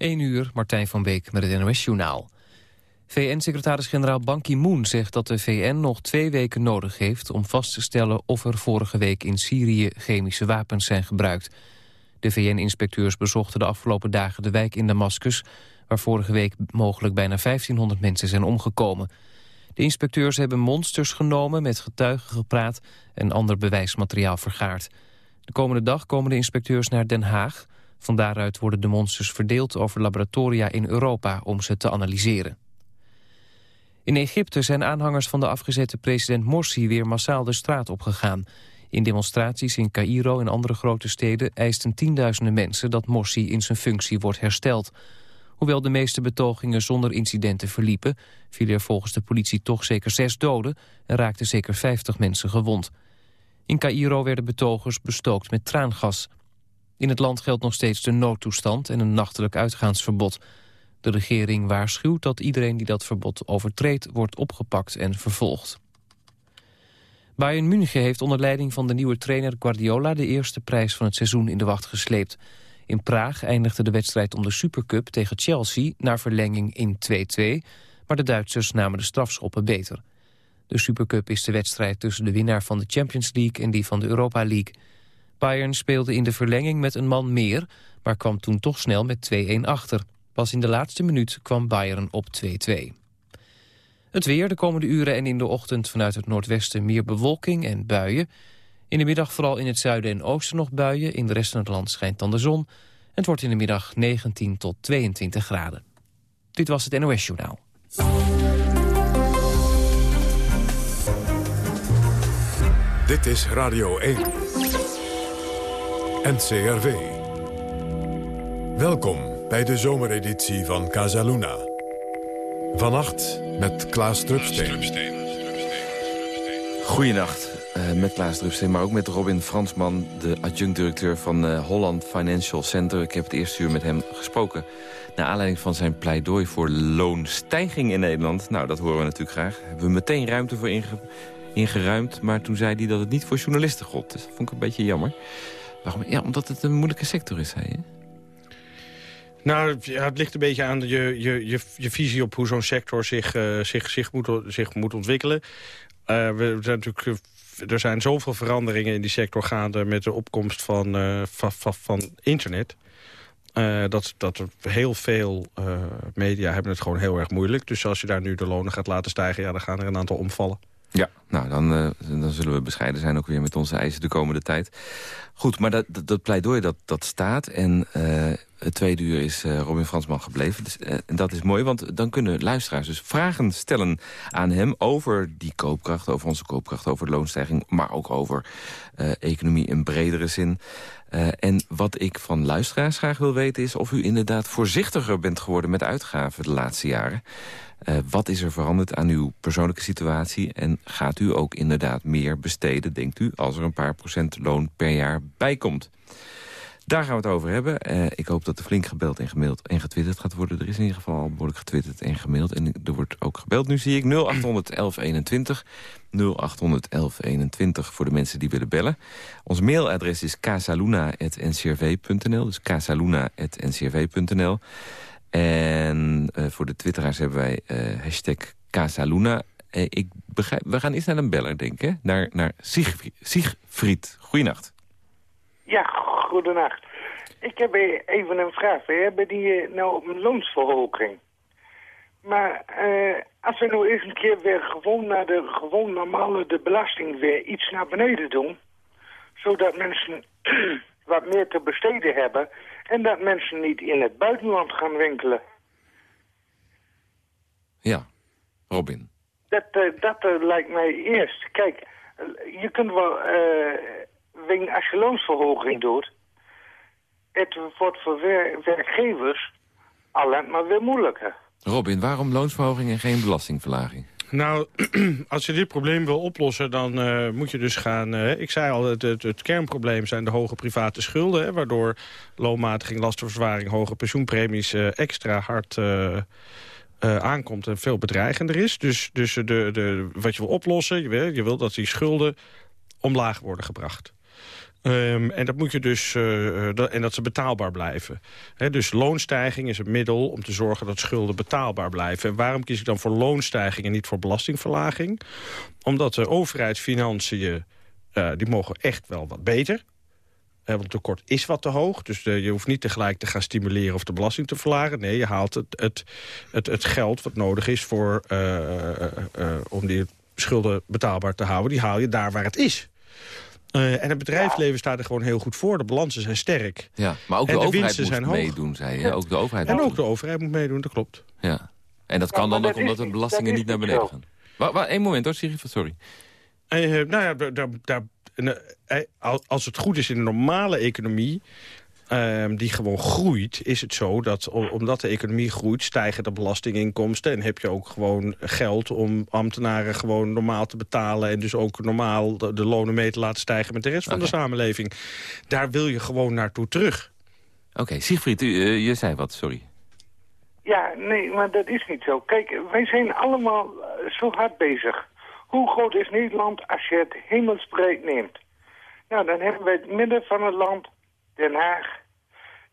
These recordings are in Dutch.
1 uur, Martijn van Beek met het NOS-journaal. VN-secretaris-generaal Ban Ki-moon zegt dat de VN nog twee weken nodig heeft... om vast te stellen of er vorige week in Syrië chemische wapens zijn gebruikt. De VN-inspecteurs bezochten de afgelopen dagen de wijk in Damascus... waar vorige week mogelijk bijna 1500 mensen zijn omgekomen. De inspecteurs hebben monsters genomen, met getuigen gepraat... en ander bewijsmateriaal vergaard. De komende dag komen de inspecteurs naar Den Haag... Van daaruit worden de monsters verdeeld over laboratoria in Europa om ze te analyseren. In Egypte zijn aanhangers van de afgezette president Morsi weer massaal de straat opgegaan. In demonstraties in Cairo en andere grote steden eisten tienduizenden mensen dat Morsi in zijn functie wordt hersteld. Hoewel de meeste betogingen zonder incidenten verliepen, vielen er volgens de politie toch zeker zes doden en raakten zeker vijftig mensen gewond. In Cairo werden betogers bestookt met traangas. In het land geldt nog steeds de noodtoestand en een nachtelijk uitgaansverbod. De regering waarschuwt dat iedereen die dat verbod overtreedt... wordt opgepakt en vervolgd. Bayern München heeft onder leiding van de nieuwe trainer Guardiola... de eerste prijs van het seizoen in de wacht gesleept. In Praag eindigde de wedstrijd om de Supercup tegen Chelsea... naar verlenging in 2-2, maar de Duitsers namen de strafschoppen beter. De Supercup is de wedstrijd tussen de winnaar van de Champions League... en die van de Europa League... Bayern speelde in de verlenging met een man meer... maar kwam toen toch snel met 2-1 achter. Pas in de laatste minuut kwam Bayern op 2-2. Het weer de komende uren en in de ochtend vanuit het noordwesten meer bewolking en buien. In de middag vooral in het zuiden en oosten nog buien. In de rest van het land schijnt dan de zon. Het wordt in de middag 19 tot 22 graden. Dit was het NOS Journaal. Dit is Radio 1. NCRV. Welkom bij de zomereditie van Casaluna. Vannacht met Klaas Drupsteen. Goedenacht uh, met Klaas Drupsteen, maar ook met Robin Fransman... de adjunct-directeur van uh, Holland Financial Center. Ik heb het eerste uur met hem gesproken... naar aanleiding van zijn pleidooi voor loonstijging in Nederland. Nou, dat horen we natuurlijk graag. hebben we meteen ruimte voor ingeruimd... maar toen zei hij dat het niet voor journalisten gold. Dus dat vond ik een beetje jammer. Waarom? Ja, omdat het een moeilijke sector is, zei je? Nou, het ligt een beetje aan je, je, je, je visie op hoe zo'n sector zich, uh, zich, zich, moet, zich moet ontwikkelen. Uh, we zijn natuurlijk, eh, er zijn zoveel veranderingen in die sector gaande met de opkomst van, van, van, internet. dat, dat heel veel media hebben het gewoon heel erg moeilijk. Dus als je daar nu de lonen gaat laten stijgen, ja, dan gaan er een aantal omvallen. Ja, nou, dan, uh, dan zullen we bescheiden zijn ook weer met onze eisen de komende tijd. Goed, maar dat, dat, pleidooi dat, dat staat. En uh, het tweede uur is uh, Robin Fransman gebleven. Dus, en dat is mooi, want dan kunnen luisteraars dus vragen stellen aan hem... over die koopkracht, over onze koopkracht, over de loonstijging... maar ook over economie in bredere zin. en wat ik van luisteraars graag wil weten is... of u inderdaad voorzichtiger bent geworden met uitgaven de laatste jaren... Wat is er veranderd aan uw persoonlijke situatie? En gaat u ook inderdaad meer besteden, denkt u... als er een paar procent loon per jaar bij komt? Daar gaan we het over hebben. Uh, ik hoop dat er flink gebeld en gemaild en getwitterd gaat worden. Er is in ieder geval al behoorlijk getwitterd en gemaild. En er wordt ook gebeld. Nu zie ik 0800 1121. 0800 1121 voor de mensen die willen bellen. Ons mailadres is casaluna.ncrv.nl. Dus casaluna.ncrv.nl. En uh, voor de twitteraars hebben wij uh, hashtag Casaluna. Ik begrijp, we gaan eerst naar een beller, denk ik, naar, naar Siegfried. Siegfried. Goeienacht. Ja, goedenacht. Ik heb even een vraag. We hebben die nou een loonsverhoging. Maar als we nou eens een keer weer gewoon naar de gewoon normale de belasting weer iets naar beneden doen... zodat mensen wat meer te besteden hebben... En dat mensen niet in het buitenland gaan winkelen. Ja, Robin. Dat, uh, dat uh, lijkt mij eerst. Kijk, je kunt wel, uh, als je loonsverhoging doet... het wordt voor wer werkgevers alleen maar weer moeilijker. Robin, waarom loonsverhoging en geen belastingverlaging? Nou, als je dit probleem wil oplossen, dan uh, moet je dus gaan... Uh, ik zei al, het, het, het, kernprobleem zijn de hoge private schulden... Hè, waardoor loonmatiging, lastenverzwaring, hoge pensioenpremies... Uh, extra hard aankomt en veel bedreigender is. Dus, dus de, de, wat je wil oplossen, je wil, je wil dat die schulden omlaag worden gebracht. Ehm, en dat moet je dus dat, en dat ze betaalbaar blijven. dus loonstijging is een middel om te zorgen dat schulden betaalbaar blijven. En waarom kies ik dan voor loonstijging en niet voor belastingverlaging? Omdat de overheidsfinanciën die mogen echt wel wat beter want het tekort is wat te hoog. Dus je hoeft niet tegelijk te gaan stimuleren of de belasting te verlagen. Nee, je haalt het, het, het, het geld wat nodig is voor, om die schulden betaalbaar te houden... die haal je daar waar het is. En het bedrijfsleven staat er gewoon heel goed voor. De balansen zijn sterk. Ja, maar ook de, de overheid moet zijn meedoen, zei je. Ook de overheid en ook de overheid moet meedoen, dat klopt. Ja. En dat kan dan ook omdat de belastingen niet naar beneden gaan. Eén moment hoor, Sigrid, sorry. nou ja, daar, daar eh, eh, als het goed is in een normale economie... Ehm, die gewoon groeit, is het zo dat omdat de economie groeit... stijgen de belastinginkomsten en heb je ook gewoon geld... om ambtenaren gewoon normaal te betalen... en dus ook normaal de, lonen mee te laten stijgen met de rest van de samenleving. Daar wil je gewoon naartoe terug. Oké, okay, Siegfried, u, uh, je zei wat, sorry. Ja, nee, maar dat is niet zo. Kijk, wij zijn allemaal zo hard bezig. Hoe groot is Nederland als je het hemelsbreed neemt? Nou, dan hebben we het midden van het land, Den Haag.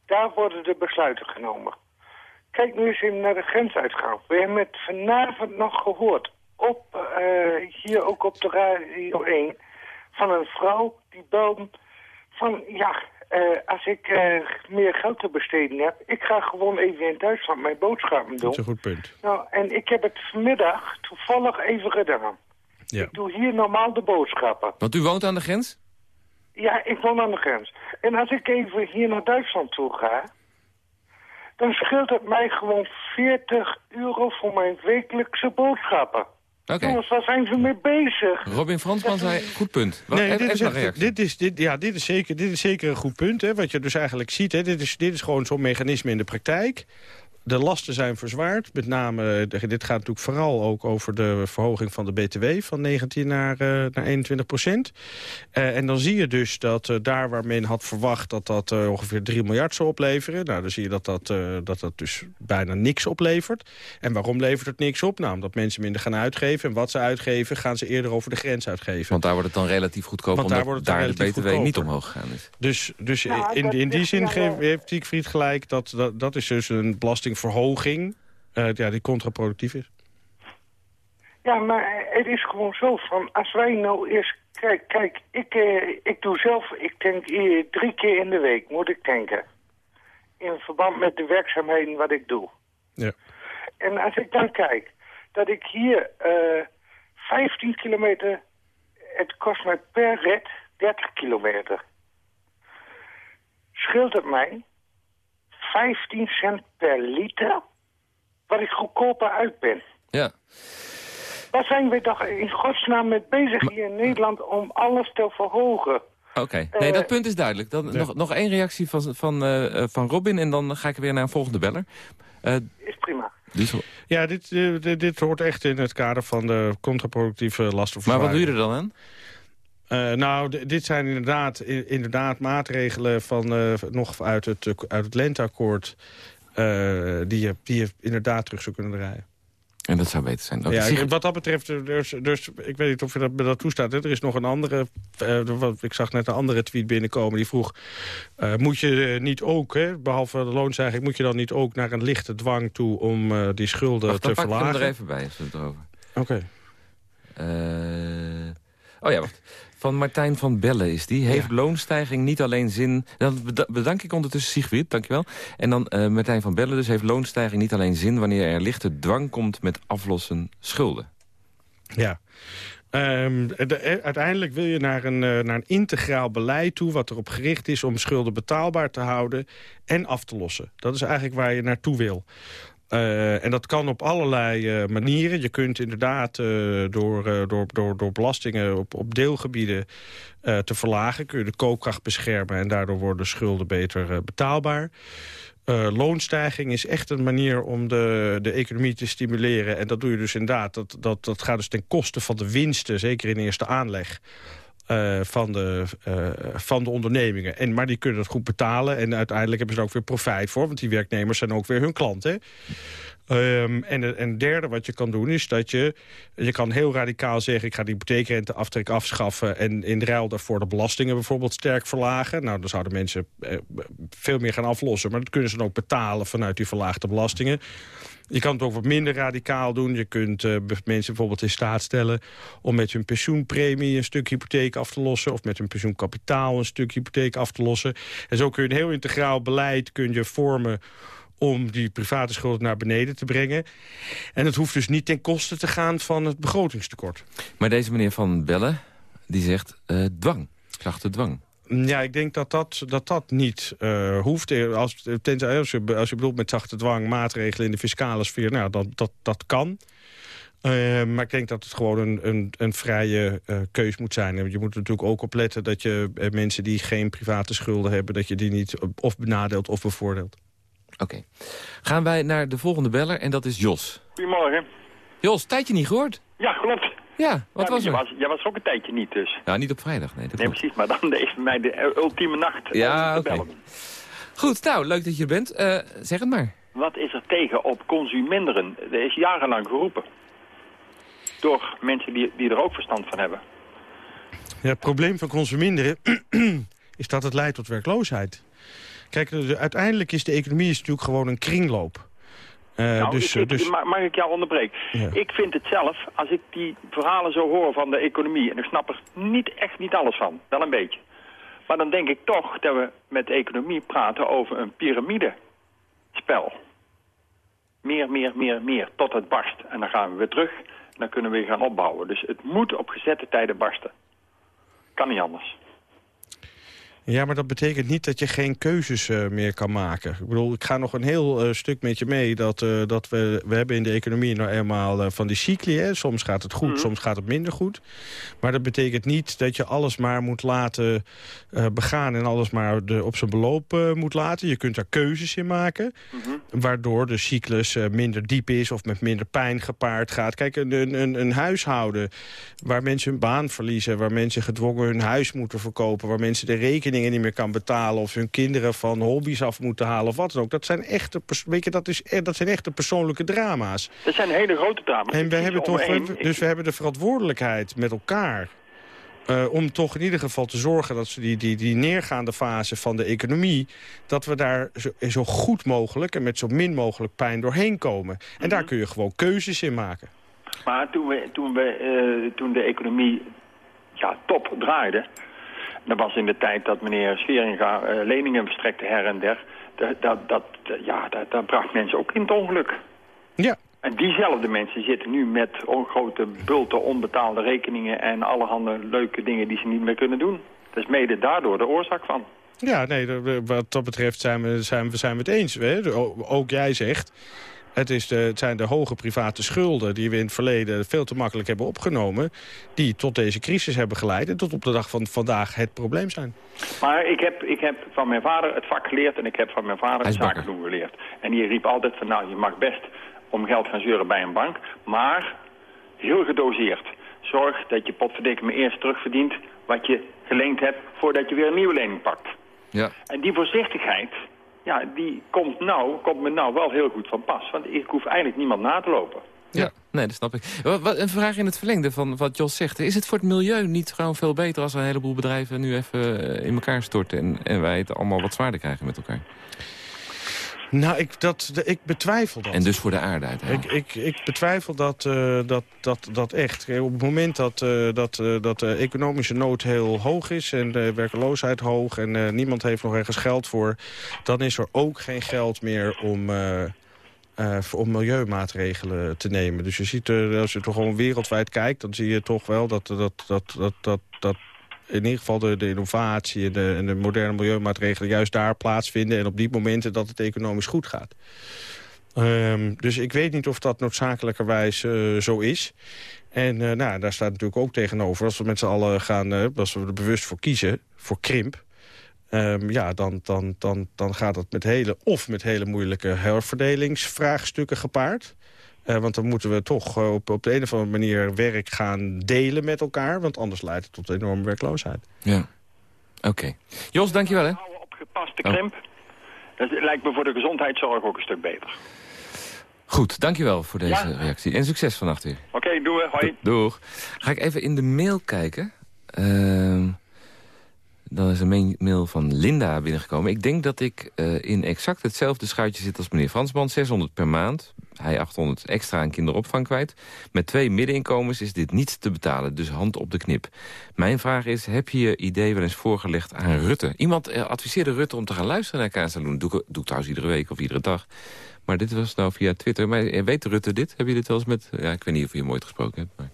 Daar worden de besluiten genomen. Kijk nu eens even naar de grensuitgang. We hebben het vanavond nog gehoord. Op, uh, hier ook op de Radio 1. Van een vrouw die belde van... Ja, uh, als ik uh, meer geld te besteden heb... ik ga gewoon even in Duitsland mijn boodschappen doen. Dat is een goed punt. Nou, en ik heb het vanmiddag toevallig even gedaan. Ja. Ik doe hier normaal de boodschappen. Want u woont aan de grens? Ja, ik woon aan de grens. En als ik even hier naar Duitsland toe ga... dan scheelt het mij gewoon 40 euro voor mijn wekelijkse boodschappen. Oké. Jongens, waar zijn ze mee bezig? Robin Fransman zei, goed punt. Wat, nee, dit, is echt, dit, is, dit, ja, dit, is zeker, dit is zeker een goed punt. Hè, wat je dus eigenlijk ziet, hè, dit, is, dit is gewoon zo'n mechanisme in de praktijk de lasten zijn verzwaard. Met name, dit gaat natuurlijk vooral ook over de verhoging van de BTW... van 19 naar, uh, naar 21 procent. Uh, en dan zie je dus dat uh, daar waar men had verwacht... dat dat ongeveer 3 miljard zou opleveren... nou, dan zie je dat dat, dat dat dus bijna niks oplevert. En waarom levert het niks op? Nou, omdat mensen minder gaan uitgeven. En wat ze uitgeven, gaan ze eerder over de grens uitgeven. Want daar wordt het dan relatief goedkoop... Want daar, wordt het daar de BTW niet omhoog gegaan is. Dus, dus in, in die zin heeft Siegfried gelijk... Dat, dat, dat is dus een belasting verhoging uh, ja, die contraproductief is. Ja, maar het is gewoon zo van, als wij nou eerst... Kijk, kijk ik, eh, ik doe zelf, ik denk eh, drie keer in de week, moet ik denken. In verband met de werkzaamheden wat ik doe. Ja. En als ik dan kijk, dat ik hier uh, 15 kilometer, het kost mij per rit 30 kilometer. Scheelt het mij 15 cent per liter, wat ik goedkoper uit ben. Ja. Waar zijn we toch in godsnaam mee bezig hier in Nederland om alles te verhogen? Oké, nee, dat eh, punt is duidelijk. Dan, nog, nog één reactie van, van, uh, van Robin en dan ga ik weer naar een volgende beller. Uh, is prima. Ja, dit, dit, dit, hoort echt in het kader van de contraproductieve lasten. Maar wat doe je er dan aan? Uh, nou, dit zijn inderdaad, inderdaad maatregelen van, uh, nog uit het, uit het lenteakkoord... Uh, die, je, die je inderdaad terug zou kunnen draaien. En dat zou beter zijn. Dat ja, wat dat betreft, dus, dus ik weet niet of je dat, dat toestaat. Er is nog een andere, ik zag net een andere tweet binnenkomen. Die vroeg, moet je niet ook, hè, behalve de loonstijging... moet je dan niet ook naar een lichte dwang toe om die schulden Wacht, te verlagen? Wacht, dan pak ik hem er even bij, als we het erover. Oké. Okay. oh ja, wacht van Martijn van Bellen is die. Heeft loonstijging niet alleen zin... Dan bedank ik ondertussen Sigrid, dankjewel. En dan uh, Martijn van Bellen dus. Heeft loonstijging niet alleen zin wanneer er lichte dwang komt met aflossen schulden? Ja. Um, uiteindelijk wil je naar een, uh, naar een integraal beleid toe... wat erop gericht is om schulden betaalbaar te houden en af te lossen. Dat is eigenlijk waar je naartoe wil. Uh, en dat kan op allerlei uh, manieren. Je kunt inderdaad uh, door, door, door, door belastingen op, op deelgebieden te verlagen... kun je de koopkracht beschermen en daardoor worden schulden beter betaalbaar. loonstijging is echt een manier om de, de economie te stimuleren. En dat doe je dus inderdaad. Dat, dat, dat gaat dus ten koste van de winsten, zeker in eerste aanleg. Uh, van, de, uh, van de ondernemingen. En, maar die kunnen het goed betalen en uiteindelijk hebben ze er ook weer profijt voor. Want die werknemers zijn ook weer hun klanten. Um, en, en derde wat je kan doen is dat je... je kan heel radicaal zeggen... ik ga de hypotheekrenteaftrek afschaffen... en in ruil daarvoor de belastingen bijvoorbeeld sterk verlagen. Nou, dan zouden mensen eh, veel meer gaan aflossen. Maar dat kunnen ze dan ook betalen vanuit die verlaagde belastingen. Je kan het ook wat minder radicaal doen. Je kunt uh, mensen bijvoorbeeld in staat stellen... om met hun pensioenpremie een stuk hypotheek af te lossen... of met hun pensioenkapitaal een stuk hypotheek af te lossen. En zo kun je een heel integraal beleid kun vormen om die private schuld naar beneden te brengen. En het hoeft dus niet ten koste te gaan van het begrotingstekort. Maar deze meneer Van Bellen, die zegt uh, dwang, zachte dwang. Ja, ik denk dat dat, dat, dat niet uh, hoeft. Als, tenzij, als, je, als je bedoelt met zachte dwang maatregelen in de fiscale sfeer... nou, dat, dat, dat kan. Uh, maar ik denk dat het gewoon een, een, een vrije uh, keus moet zijn. En je moet er natuurlijk ook opletten dat je mensen die geen private schulden hebben... dat je die niet of benadeelt of bevoordeelt. Oké. Gaan wij naar de volgende beller en dat is Jos. Goedemorgen. Jos, tijdje niet gehoord? Ja, klopt. Ja, wat was er? Was, jij was ook een tijdje niet dus. Ja, niet op vrijdag, nee. nee, precies, maar dan is mij de ultieme nacht ja, oké. Okay. Goed, nou, leuk dat je er bent. Uh, zeg het maar. Wat is er tegen op consuminderen? Er is jarenlang geroepen. Door mensen die, die er ook verstand van hebben. Ja, het probleem van consuminderen is dat het leidt tot werkloosheid. Kijk, uiteindelijk is de economie is natuurlijk gewoon een kringloop. Uh, nou, dus, ik, dus... Mag ik jou onderbreken? Ja. Ik vind het zelf, als ik die verhalen zo hoor van de economie... en ik snap er niet, echt niet alles van, wel een beetje. Maar dan denk ik toch dat we met de economie praten over een piramidespel. Meer, meer, meer, meer, tot het barst. En dan gaan we weer terug en dan kunnen we weer gaan opbouwen. Dus het moet op gezette tijden barsten. Kan niet anders. Ja, maar dat betekent niet dat je geen keuzes uh, meer kan maken. Ik bedoel, ik ga nog een heel uh, stuk met je mee... dat, uh, dat we, we hebben in de economie nou eenmaal van die cycli. Hè? Soms gaat het goed, mm. soms gaat het minder goed. Maar dat betekent niet dat je alles maar moet laten begaan... en alles maar de, op zijn beloop moet laten. Je kunt daar keuzes in maken... Mm -hmm. waardoor de cyclus minder diep is of met minder pijn gepaard gaat. Kijk, een, een, een huishouden waar mensen hun baan verliezen... waar mensen gedwongen hun huis moeten verkopen... waar mensen de rekening niet meer kan betalen... of hun kinderen van hobby's af moeten halen of wat dan ook. Dat zijn echte, weet je, dat is, e- dat zijn echte persoonlijke drama's. Dat zijn hele grote drama's. En we hebben toch, dus we hebben de verantwoordelijkheid met elkaar... Uh, om toch in ieder geval te zorgen dat ze die, die, die neergaande fase van de economie... dat we daar zo, zo goed mogelijk en met zo min mogelijk pijn doorheen komen. En mm -hmm. daar kun je gewoon keuzes in maken. Maar toen, we, toen, we, uh, toen de economie ja, top draaide... Dat was in de tijd dat meneer Scheringa uh, leningen verstrekte her en der. Dat, dat, dat, ja, dat, dat bracht mensen ook in het ongeluk. Ja. En diezelfde mensen zitten nu met grote bulten onbetaalde rekeningen... en allerhande leuke dingen die ze niet meer kunnen doen. Dat is mede daardoor de oorzaak van. Ja, nee, wat dat betreft zijn we, zijn we, zijn we het eens. Hè? Ook jij zegt, het, is de, het zijn de hoge private schulden die we in het verleden veel te makkelijk hebben opgenomen... die tot deze crisis hebben geleid en tot op de dag van vandaag het probleem zijn. Maar ik heb, ik heb van mijn vader het vak geleerd en ik heb van mijn vader het zakendoen geleerd. En die riep altijd van nou, je mag best om geld gaan zeuren bij een bank, maar heel gedoseerd. Zorg dat je potverdikke eerst terugverdient wat je geleend hebt voordat je weer een nieuwe lening pakt. Ja. En die voorzichtigheid, ja, die komt, nou, komt me nou wel heel goed van pas. Want ik hoef eigenlijk niemand na te lopen. Ja, nee, dat snap ik. Wat, een vraag in het verlengde van wat Jos zegt. Is het voor het milieu niet gewoon veel beter als een heleboel bedrijven nu even eh, in elkaar storten... en, en wij het allemaal wat zwaarder krijgen met elkaar? Nou, ik, dat, ik betwijfel dat. En dus voor de aarde uiteindelijk? Ik, ik, ik betwijfel dat, uh, dat, dat, dat echt. Op het moment dat, uh, dat, uh, dat de economische nood heel hoog is... en de werkeloosheid hoog en niemand heeft nog ergens geld voor... dan is er ook geen geld meer om... om milieumaatregelen te nemen. Dus je ziet, als je toch gewoon wereldwijd kijkt... dan zie je toch wel dat, dat, dat, dat, dat, dat in ieder geval de, de innovatie en de, en de, moderne milieumaatregelen juist daar plaatsvinden... en op die momenten dat het economisch goed gaat. Um, dus ik weet niet of dat noodzakelijkerwijs uh, zo is. En uh, nou, daar staat natuurlijk ook tegenover... als we met z'n allen gaan, uh, als we er bewust voor kiezen, voor krimp... Um, ja, dan, dan, dan, dan gaat dat met hele, of met hele moeilijke herverdelingsvraagstukken gepaard... want dan moeten we toch op, op de een of andere manier werk gaan delen met elkaar. Want anders leidt het tot enorme werkloosheid. Ja. Oké. Jos, dankjewel hè. Op gepaste krimp. Oh. Dat lijkt me voor de gezondheidszorg ook een stuk beter. Goed, dankjewel voor deze reactie. En succes vannacht weer. Oké, okay, doe Hoi. doeg. Ga ik even in de mail kijken. Uh, dan is een mail van Linda binnengekomen. Ik denk dat ik uh, in exact hetzelfde schuitje zit als meneer Fransman. 600 per maand. Hij 800 extra aan kinderopvang kwijt. Met twee middeninkomens is dit niet te betalen. Dus hand op de knip. Mijn vraag is, heb je je idee wel eens voorgelegd aan Rutte? Iemand uh, adviseerde Rutte om te gaan luisteren naar Kaasaloen. Doe, doe ik trouwens iedere week of iedere dag. Maar dit was nou via Twitter. Maar eh, weet Rutte dit? Heb je dit wel eens met... Ja, ik weet niet of je hem ooit gesproken hebt.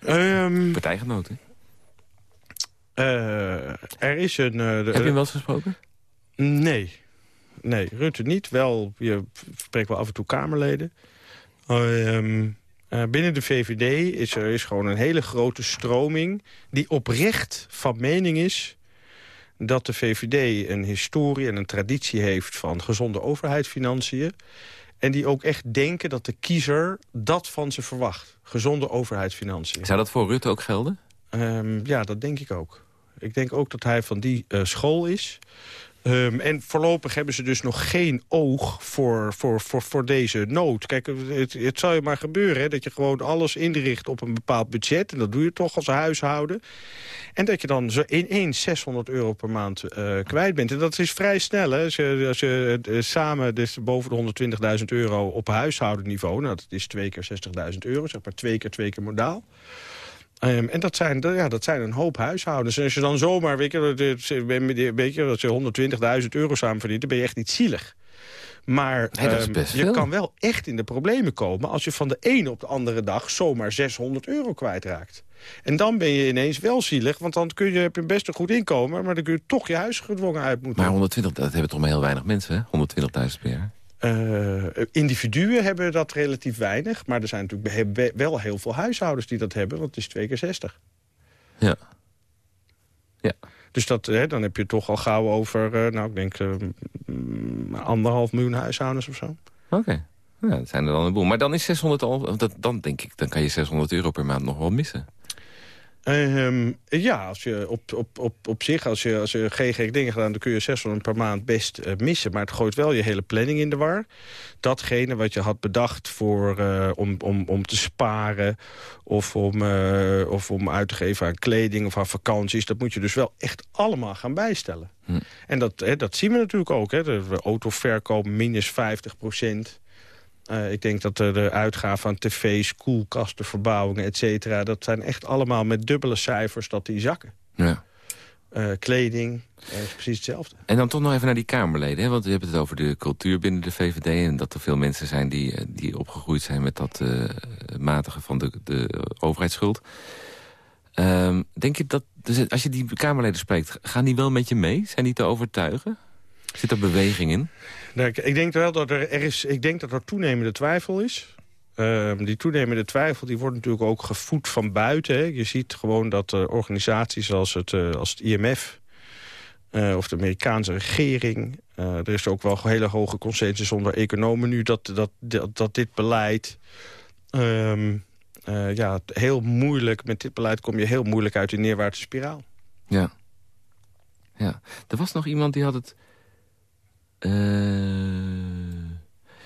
Maar... Um, Partijgenoten. Uh, er is een... Uh, Heb je hem wel eens gesproken? Nee. Nee, Rutte niet. Wel, je spreekt wel af en toe Kamerleden. Uh, binnen de VVD is er is gewoon een hele grote stroming... die oprecht van mening is dat de VVD een historie en een traditie heeft... van gezonde overheidsfinanciën. En die ook echt denken dat de kiezer dat van ze verwacht. Gezonde overheidsfinanciën. Zou dat voor Rutte ook gelden? Um, ja, dat denk ik ook. Ik denk ook dat hij van die uh, school is. Um, en voorlopig hebben ze dus nog geen oog voor, voor, voor, voor deze nood. Kijk, het, het zal je maar gebeuren hè, dat je gewoon alles inricht op een bepaald budget. En dat doe je toch als huishouden. En dat je dan zo ineens 600 euro per maand uh, kwijt bent. En dat is vrij snel. Hè? Als je, als je uh, samen dus boven de 120.000 euro op huishoudenniveau... nou, dat is twee keer 60.000 euro, zeg maar twee keer twee keer modaal... Um, en dat zijn, ja, dat zijn een hoop huishoudens. En als je dan zomaar, weet je, weet je dat je 120.000 euro samen verdient... dan ben je echt niet zielig. Maar um, je kan wel echt in de problemen komen... als je van de ene op de andere dag zomaar 600 euro kwijtraakt. En dan ben je ineens wel zielig, want dan kun je, heb je best een goed inkomen... maar dan kun je toch je huis gedwongen uit moeten. Maar 120, dat hebben toch maar heel weinig mensen, hè? 120.000 per jaar? Uh, individuen hebben dat relatief weinig. Maar er zijn natuurlijk wel heel veel huishoudens die dat hebben. Want het is twee keer 60. Ja. Ja. Dus dat, hè, dan heb je toch al gauw over, uh, nou ik denk, uh, anderhalf miljoen huishoudens of zo. Oké. Okay. Ja, dat zijn er dan een boel. Maar dan is 600 al, dat, dan denk ik, dan kan je 600 euro per maand nog wel missen. Um, ja, als je op, op, op, op zich, als je, als je geen gek dingen gedaan... dan kun je 600 per maand best uh, missen. Maar het gooit wel je hele planning in de war. Datgene wat je had bedacht voor, uh, om, om, om te sparen... Of om, uh, of om uit te geven aan kleding of aan vakanties... dat moet je dus wel echt allemaal gaan bijstellen. Hm. En dat, hè, dat zien we natuurlijk ook. Hè. De autoverkoop minus 50 procent. Uh, ik denk dat de uitgaven aan tv's, koelkasten, verbouwingen, et cetera... dat zijn echt allemaal met dubbele cijfers dat die zakken. Ja. Uh, kleding, uh, is precies hetzelfde. En dan toch nog even naar die Kamerleden. Hè? Want we hebben het over de cultuur binnen de VVD... en dat er veel mensen zijn die, die opgegroeid zijn met dat matigen van de, de overheidsschuld. Um, denk je dat, dus als je die Kamerleden spreekt, gaan die wel met je mee? Zijn die te overtuigen? Zit er beweging in? Nou, ik denk wel dat er, er, is, ik denk dat er toenemende twijfel is. Uh, die toenemende twijfel die wordt natuurlijk ook gevoed van buiten. Hè. Je ziet gewoon dat uh, organisaties als het, uh, als het IMF... Eh, of de Amerikaanse regering... er is ook wel een hele hoge consensus onder economen nu... dat, dat, dat, dat dit beleid... Ehm, ja, heel moeilijk... met dit beleid kom je heel moeilijk uit die neerwaartse spiraal. Ja. ja. Er was nog iemand die had het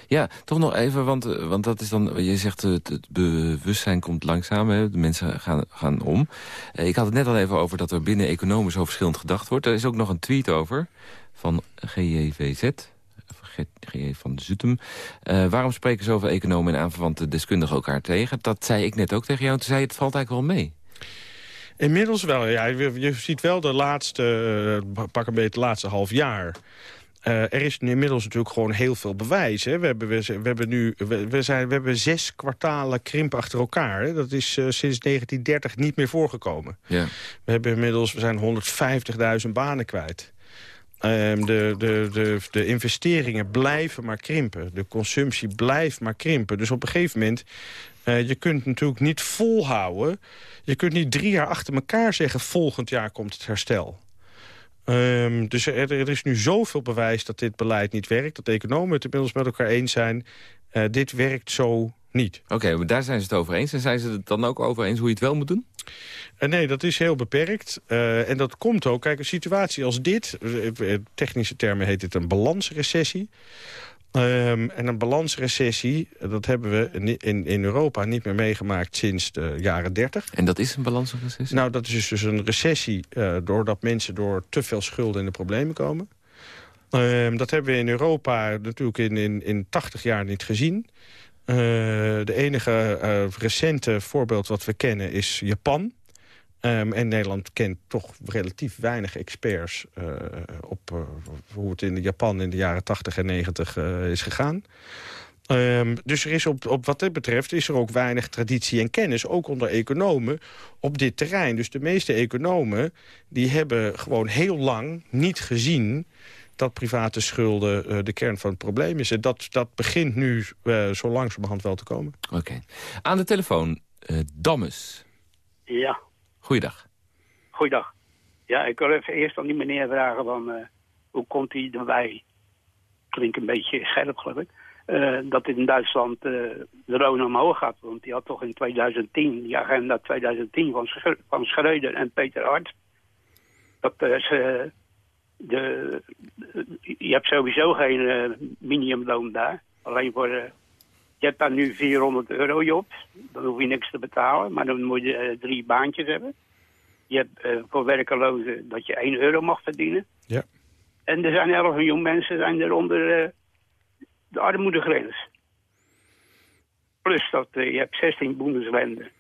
ja, toch nog even, want, want dat is dan... Je zegt het, het bewustzijn komt langzaam, hè, de mensen gaan, gaan om. Ik had het net al even over dat er binnen economen zo verschillend gedacht wordt. Er is ook nog een tweet over van GJVZ, GJ van Zutem. Waarom spreken zoveel economen en aanverwante deskundigen elkaar tegen? Dat zei ik net ook tegen jou. Toen zei het valt eigenlijk wel mee. Inmiddels wel, ja. Je, je ziet wel de laatste, pak een beetje het laatste half jaar... Uh, er is inmiddels natuurlijk gewoon heel veel bewijs. Hè. We, hebben, we, we, hebben nu we, zijn, we hebben zes kwartalen krimp achter elkaar. Hè. Dat is uh, sinds 1930 niet meer voorgekomen. Ja. We hebben inmiddels we zijn 150.000 banen kwijt. Um, de, de, de, de investeringen blijven maar krimpen. De consumptie blijft maar krimpen. Dus op een gegeven moment... Uh, je kunt natuurlijk niet volhouden. Je kunt niet drie jaar achter elkaar zeggen... volgend jaar komt het herstel. Um, dus er, er, is nu zoveel bewijs dat dit beleid niet werkt... dat de economen het inmiddels met elkaar eens zijn... dit werkt zo niet. Oké, maar daar zijn ze het over eens. En zijn ze het dan ook over eens hoe je het wel moet doen? Uh, nee, dat is heel beperkt. Uh, en dat komt ook. Kijk, een situatie als dit... technische termen heet het een balansrecessie. Um, en een balansrecessie, dat hebben we in, in Europa niet meer meegemaakt sinds de jaren 30. En dat is een balansrecessie? Nou, dat is dus een recessie uh, doordat mensen door te veel schulden in de problemen komen. Um, dat hebben we in Europa natuurlijk in, in, in 80 jaar niet gezien. Uh, de enige uh, recente voorbeeld wat we kennen is Japan. Um, en Nederland kent toch relatief weinig experts uh, op uh, hoe het in Japan in de jaren 80 en 90 uh, is gegaan. Um, dus er is op, op wat dit betreft is er ook weinig traditie en kennis, ook onder economen, op dit terrein. Dus de meeste economen die hebben gewoon heel lang niet gezien dat private schulden de kern van het probleem is. En dat, dat begint nu zo langzamerhand wel te komen. Oké. Aan de telefoon, Dammes. Ja. Goeiedag. Goeiedag. Ja, ik wil even eerst aan die meneer vragen van... Uh, hoe komt hij erbij? Klinkt een beetje scherp, geloof ik. Uh, dat in Duitsland uh, de loon omhoog gaat. Want die had toch in 2010, die agenda 2010 van, Sch van Schreuder en Peter Art... dat ze... De, je hebt sowieso geen minimumloon daar. Alleen voor... je hebt daar nu 400 euro job. Dan hoef je niks te betalen. Maar dan moet je drie baantjes hebben. Je hebt uh, voor werkelozen dat je 1 euro mag verdienen. Ja. En er zijn 11 miljoen mensen zijn er onder uh, de armoedegrens. Plus dat je hebt 16 boendesländer.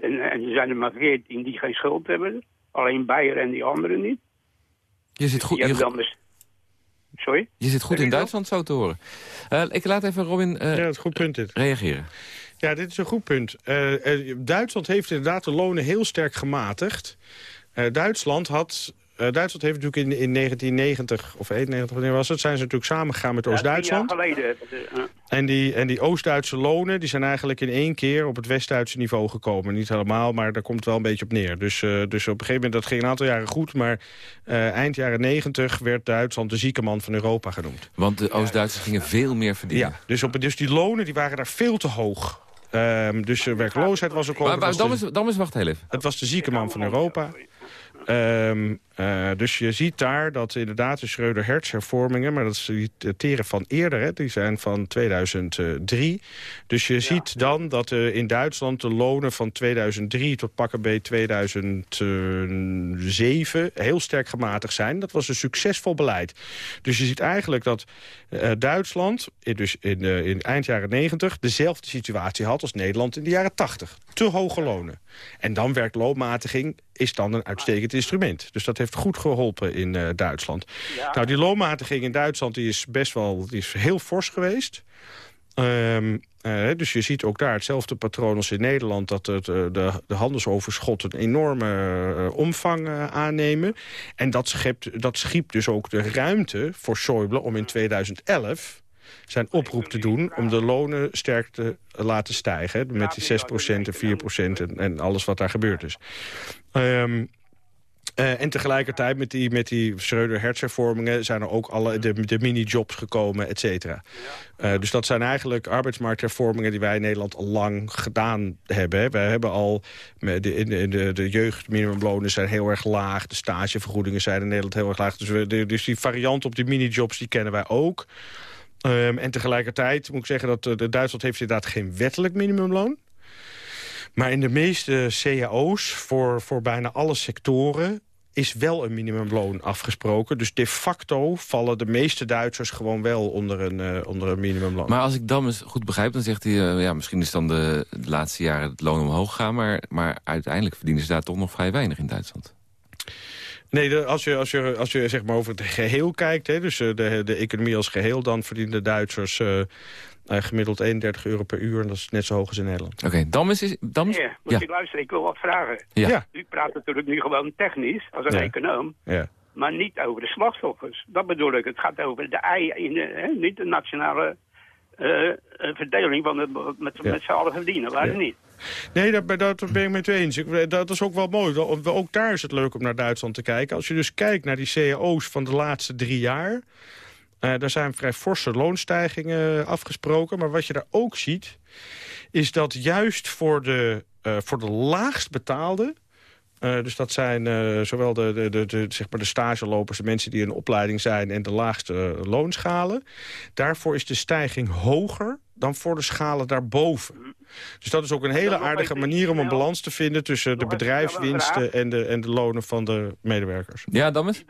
En, en er zijn er maar 14 die geen schuld hebben. Alleen Beier en die anderen niet. Je zit goed, je, dus... Sorry? Je zit goed in Duitsland, zo te horen. ik laat even Robin ja, het goed punt dit. reageren. Ja, dit is een goed punt. Uh, Duitsland heeft inderdaad de lonen heel sterk gematigd. Uh, Duitsland had uh, Duitsland heeft natuurlijk in, in 1990 of 91, wanneer was het, zijn ze natuurlijk samengegaan met Oost-Duitsland. Ja, geleden. En die, en die Oost-Duitse lonen die zijn eigenlijk in één keer op het West-Duitse niveau gekomen. Niet helemaal, maar daar komt het wel een beetje op neer. Dus, uh, dus op een gegeven moment, dat ging een aantal jaren goed, maar uh, eind jaren 90 werd Duitsland de zieke man van Europa genoemd. Want de Oost-Duitsers gingen veel meer verdienen. Ja, dus, op, dus die lonen die waren daar veel te hoog. Um, dus de werkloosheid was ook... Maar, maar dan, is, dan is, wacht heel even. Het was de zieke man van Europa. Um, uh, dus je ziet daar dat inderdaad de Schreuder-Hertz-hervormingen... maar dat is die teren van eerder, hè, die zijn van 2003. Dus je ja. ziet dan dat uh, in Duitsland de lonen van 2003 tot pakken bij 2007... heel sterk gematigd zijn. Dat was een succesvol beleid. Dus je ziet eigenlijk dat uh, Duitsland, dus in, in eind jaren 90... dezelfde situatie had als Nederland in de jaren 80. Te hoge lonen. En dan werkt loonmatiging is dan een uitstekend instrument. Dus dat heeft goed geholpen in uh, Duitsland. Ja. Nou, die loonmatiging in Duitsland die is best wel die is heel fors geweest. Um, uh, dus je ziet ook daar hetzelfde patroon als in Nederland... dat het, uh, de, de handelsoverschotten een enorme uh, omvang aannemen. En dat, schept, dat schiep dus ook de ruimte voor Schäuble om in 2011 zijn oproep te doen om de lonen sterk te laten stijgen. Met die 6% en 4% en, en alles wat daar gebeurd is. Um, uh, en tegelijkertijd met die, met die Schreuder-hertzervormingen... zijn er ook alle de, de mini-jobs gekomen, et cetera. Uh, dus dat zijn eigenlijk arbeidsmarkthervormingen... die wij in Nederland al lang gedaan hebben. Wij hebben al... De, de, de, de jeugdminimumlonen zijn heel erg laag. De stagevergoedingen zijn in Nederland heel erg laag. Dus, we, de, dus die variant op die mini-jobs, die kennen wij ook. Um, en tegelijkertijd moet ik zeggen dat uh, Duitsland heeft inderdaad geen wettelijk minimumloon. Maar in de meeste cao's voor, voor bijna alle sectoren is wel een minimumloon afgesproken. Dus de facto vallen de meeste Duitsers gewoon wel onder een, uh, onder een minimumloon. Maar als ik dan eens goed begrijp, dan zegt hij... Uh, ja, misschien is dan de, de, laatste jaren het loon omhoog gaan... Maar, maar uiteindelijk verdienen ze daar toch nog vrij weinig in Duitsland. Nee, als je, als je, als je zeg maar over het geheel kijkt... Hè, dus uh, de, de economie als geheel... dan verdienen de Duitsers uh, gemiddeld 31 euro per uur. En dat is net zo hoog als in Nederland. Oké, okay, dan is... Dan... Ja, moet ja. je luisteren, ik wil wat vragen. Ja. U praat natuurlijk nu gewoon technisch, als een ja. econoom. Ja. Maar niet over de slachtoffers. Dat bedoel ik. Het gaat over de ei, in de, hè, niet de nationale uh, verdeling van het met, ja. met z'n allen verdienen. Waar ja. niet. Nee, dat ben ik met eens. Dat is ook wel mooi. Ook daar is het leuk om naar Duitsland te kijken. Als je dus kijkt naar die cao's van de laatste drie jaar... daar zijn vrij forse loonstijgingen afgesproken. Maar wat je daar ook ziet, is dat juist voor de, voor de laagst betaalde... Uh, dus dat zijn uh, zowel de, de, de, de, zeg maar de stagelopers, de mensen die in opleiding zijn... en de laagste loonschalen. Daarvoor is de stijging hoger dan voor de schalen daarboven. Dus dat is ook een hele aardige manier om een balans te vinden... tussen de bedrijfswinsten en de, en de lonen van de medewerkers. Ja, Dammers?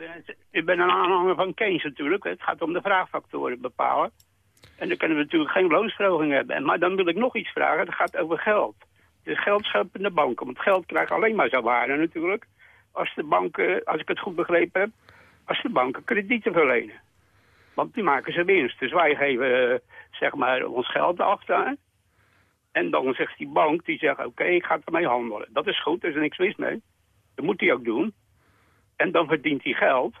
Ik ben een aanhanger van Keynes natuurlijk. Het gaat om de vraagfactoren bepalen. En dan kunnen we natuurlijk geen loonsverhoging hebben. Maar dan wil ik nog iets vragen. Het gaat over geld. De geldscheppende banken. Want geld krijgt alleen maar zijn waarde natuurlijk. Als de banken, als ik het goed begrepen heb... als de banken kredieten verlenen. Want die maken ze winst. Dus wij geven, eh, zeg maar, ons geld daar. En dan zegt die bank, die zegt, oké, ik ga ermee handelen. Dat is goed, er is niks mis mee. Dat moet hij ook doen. En dan verdient hij geld.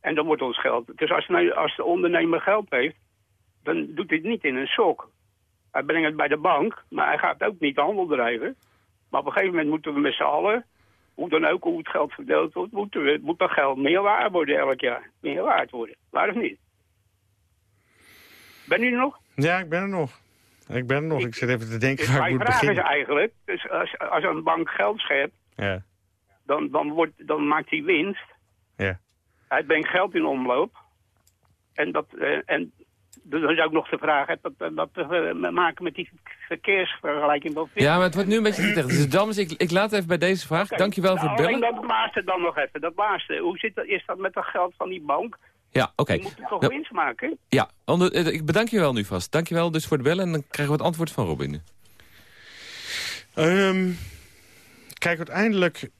En dan wordt ons geld... Dus als, als de ondernemer geld heeft, dan doet hij het niet in een sok. Hij brengt het bij de bank, maar hij gaat ook niet handel drijven. Maar op een gegeven moment moeten we met z'n allen, hoe dan ook, hoe het geld verdeeld wordt, moeten we, moet dat geld meer waard worden elk jaar. Meer waard worden, waar of niet? Ben u er nog? Ja, ik ben er nog. Ik ben er nog. Ik, zit even te denken waar ik moet beginnen. Mijn vraag is eigenlijk, dus als, als een bank geld schept, ja. dan, dan, wordt, dan maakt hij winst. Ja. Hij brengt geld in omloop. En, dat, uh, en dan is ook nog de vraag, heeft dat, dat te maken met die verkeersvergelijking? Ja, maar het wordt nu een beetje te Dus dames, ik, ik laat even bij deze vraag. Okay. Dankjewel nou, voor het bellen. Alleen dat laatste dan nog even. Dat laatste. Hoe zit dat, is dat met dat geld van die bank? Ja, oké. Okay. moet toch winst maken? Ja, eh, ik bedank je wel nu vast. Dankjewel dus voor het bellen en dan krijgen we het antwoord van Robin. Um, kijk, uiteindelijk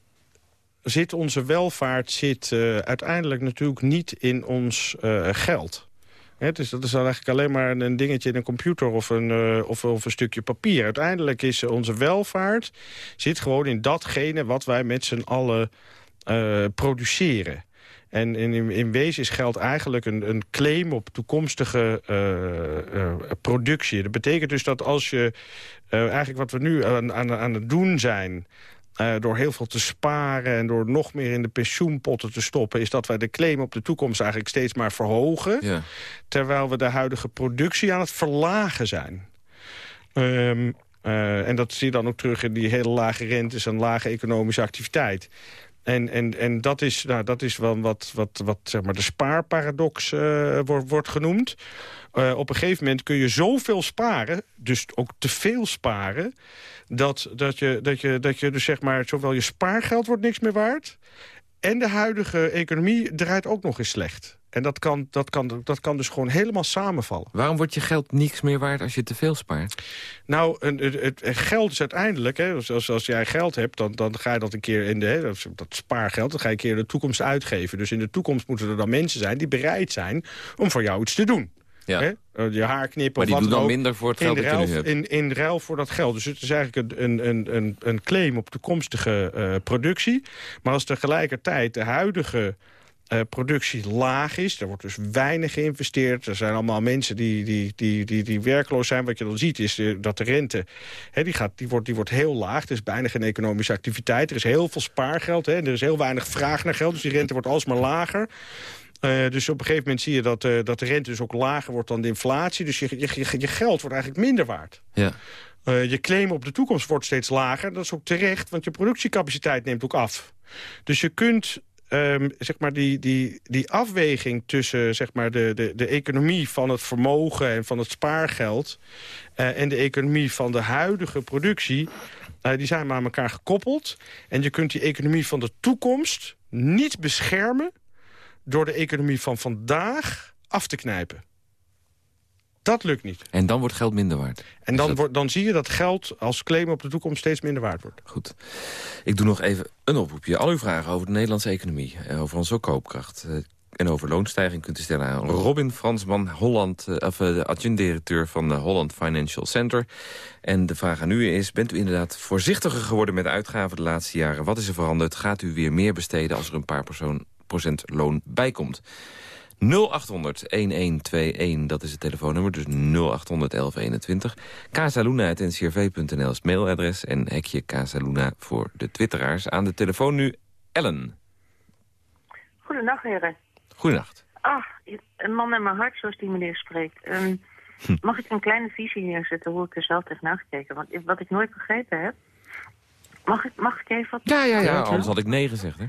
zit onze welvaart zit, uh, uiteindelijk natuurlijk niet in ons uh, geld. Dus dat is dan eigenlijk alleen maar een dingetje in een computer of een, uh, of, of, een stukje papier. Uiteindelijk is onze welvaart zit gewoon in datgene wat wij met z'n allen produceren. En in, in wezen is geld eigenlijk een, een claim op toekomstige productie. Dat betekent dus dat als je eigenlijk wat we nu aan, aan het doen zijn... door heel veel te sparen en door nog meer in de pensioenpotten te stoppen... is dat wij de claim op de toekomst eigenlijk steeds maar verhogen... Ja. terwijl we de huidige productie aan het verlagen zijn. Um, en dat zie je dan ook terug in die hele lage rentes en lage economische activiteit. En, en, en dat, is, nou, dat is wel wat, wat, wat zeg maar de spaarparadox uh, wordt, wordt genoemd. Uh, op een gegeven moment kun je zoveel sparen, dus ook te veel sparen... dat, dat, je, dat, je, dat je dus zeg maar, zowel je spaargeld wordt niks meer waard... en de huidige economie draait ook nog eens slecht. En dat kan, dat, kan, dat kan dus gewoon helemaal samenvallen. Waarom wordt je geld niks meer waard als je te veel spaart? Nou, het, het, geld is uiteindelijk... Hè, als, als jij geld hebt, dan, dan ga je dat een keer in de... Hè, dat spaargeld, dan ga je een keer in de toekomst uitgeven. Dus in de toekomst moeten er dan mensen zijn die bereid zijn... om voor jou iets te doen. Ja. Hè? Eh, je haar knippen maar die of wat doen dan minder voor het geld dat je nu hebt. In, in ruil voor dat geld. Dus het is eigenlijk een, een, een, een claim op toekomstige uh, productie. Maar als tegelijkertijd de huidige uh, productie laag is. Er wordt dus weinig geïnvesteerd. Er zijn allemaal mensen die, die, die, die, die werkloos zijn. Wat je dan ziet is uh, dat de rente hè, die gaat, die wordt, die wordt heel laag. Er is bijna geen economische activiteit. Er is heel veel spaargeld. Hè, er is heel weinig vraag naar geld. Dus die rente wordt alsmaar lager. Uh, dus op een gegeven moment zie je dat, uh, dat de rente dus ook lager wordt dan de inflatie. Dus je, je, je, je geld wordt eigenlijk minder waard. Ja. Uh, je claim op de toekomst wordt steeds lager. Dat is ook terecht, want je productiecapaciteit neemt ook af. Dus je kunt um, zeg maar die, die, die afweging tussen zeg maar de, de, de economie van het vermogen en van het spaargeld... Uh, en de economie van de huidige productie... Uh, die zijn maar aan elkaar gekoppeld. En je kunt die economie van de toekomst niet beschermen... door de economie van vandaag af te knijpen. Dat lukt niet. En dan wordt geld minder waard. En dan, wordt, dan zie je dat geld als claim op de toekomst steeds minder waard wordt. Goed. Ik doe nog even een oproepje. Al uw vragen over de Nederlandse economie, eh, over onze koopkracht... Eh, en over loonstijging kunt u stellen aan Robin Fransman, Holland, eh, of, de adjunct-directeur van de Holland Financial Center. En de vraag aan u is, bent u inderdaad voorzichtiger geworden met uitgaven de laatste jaren? Wat is er veranderd? Gaat u weer meer besteden als er een paar persoon, procent loon bijkomt? 0800 1121, dat is het telefoonnummer, dus 0800 1121. Casaluna.ncrv.nl is het mailadres en hekje Casaluna voor de twitteraars. Aan de telefoon nu Ellen. Goedenacht, heren. Goedenacht. Ah, een man naar mijn hart, zoals die meneer spreekt. Ehm, hm. Mag ik een kleine visie neerzetten hoe ik er zelf tegenaan gekeken? Want wat ik nooit begrepen heb... Mag ik, mag ik even wat... Ja, ja, ja, anders had ik nee gezegd, hè?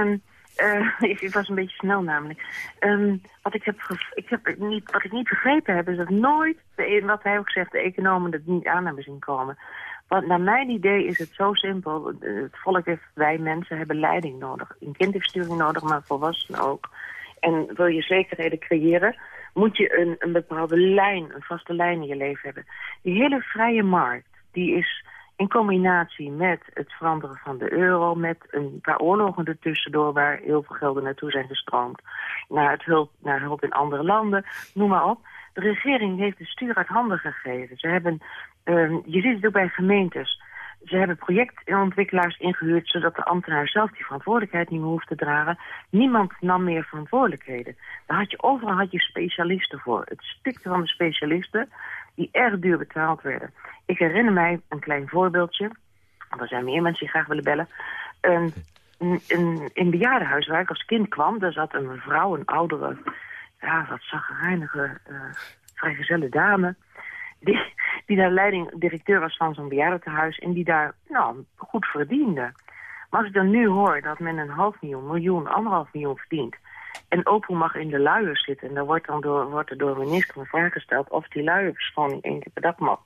Um, uh, ik was een beetje snel namelijk. Um, wat, ik heb ik heb niet, wat ik niet begrepen heb, is dat nooit, de, wat hij ook zegt, de economen het niet aan hebben zien komen. Want naar mijn idee is het zo simpel. Het volk heeft, wij mensen hebben leiding nodig. Een kind heeft sturing nodig, maar volwassenen ook. En wil je zekerheden creëren, moet je een, een bepaalde lijn, een vaste lijn in je leven hebben. Die hele vrije markt, die is in combinatie met het veranderen van de euro... met een paar oorlogen ertussendoor waar heel veel gelden naartoe zijn gestroomd... naar, het hulp, naar hulp in andere landen, noem maar op. De regering heeft het stuur uit handen gegeven. Ze hebben, uh, je ziet het ook bij gemeentes... Ze hebben projectontwikkelaars ingehuurd... zodat de ambtenaar zelf die verantwoordelijkheid niet meer hoeft te dragen. Niemand nam meer verantwoordelijkheden. Daar had je, overal had je specialisten voor. Het stikte van de specialisten die erg duur betaald werden. Ik herinner mij een klein voorbeeldje. Want er zijn meer mensen die graag willen bellen. Een, een, een, in bejaardenhuis waar ik als kind kwam... daar zat een mevrouw, een oudere, ja, wat zagrijnige, uh, vrijgezelle dame... Die, die daar leiding, directeur was van zo'n bejaardentehuis... en die daar nou, goed verdiende. Maar als ik dan nu hoor dat men een half miljoen, miljoen, anderhalf miljoen verdient... En Opel mag in de luiers zitten. En dan wordt, dan door, wordt er door een minister een vraag gesteld of die luierverschoning één keer per dag mag.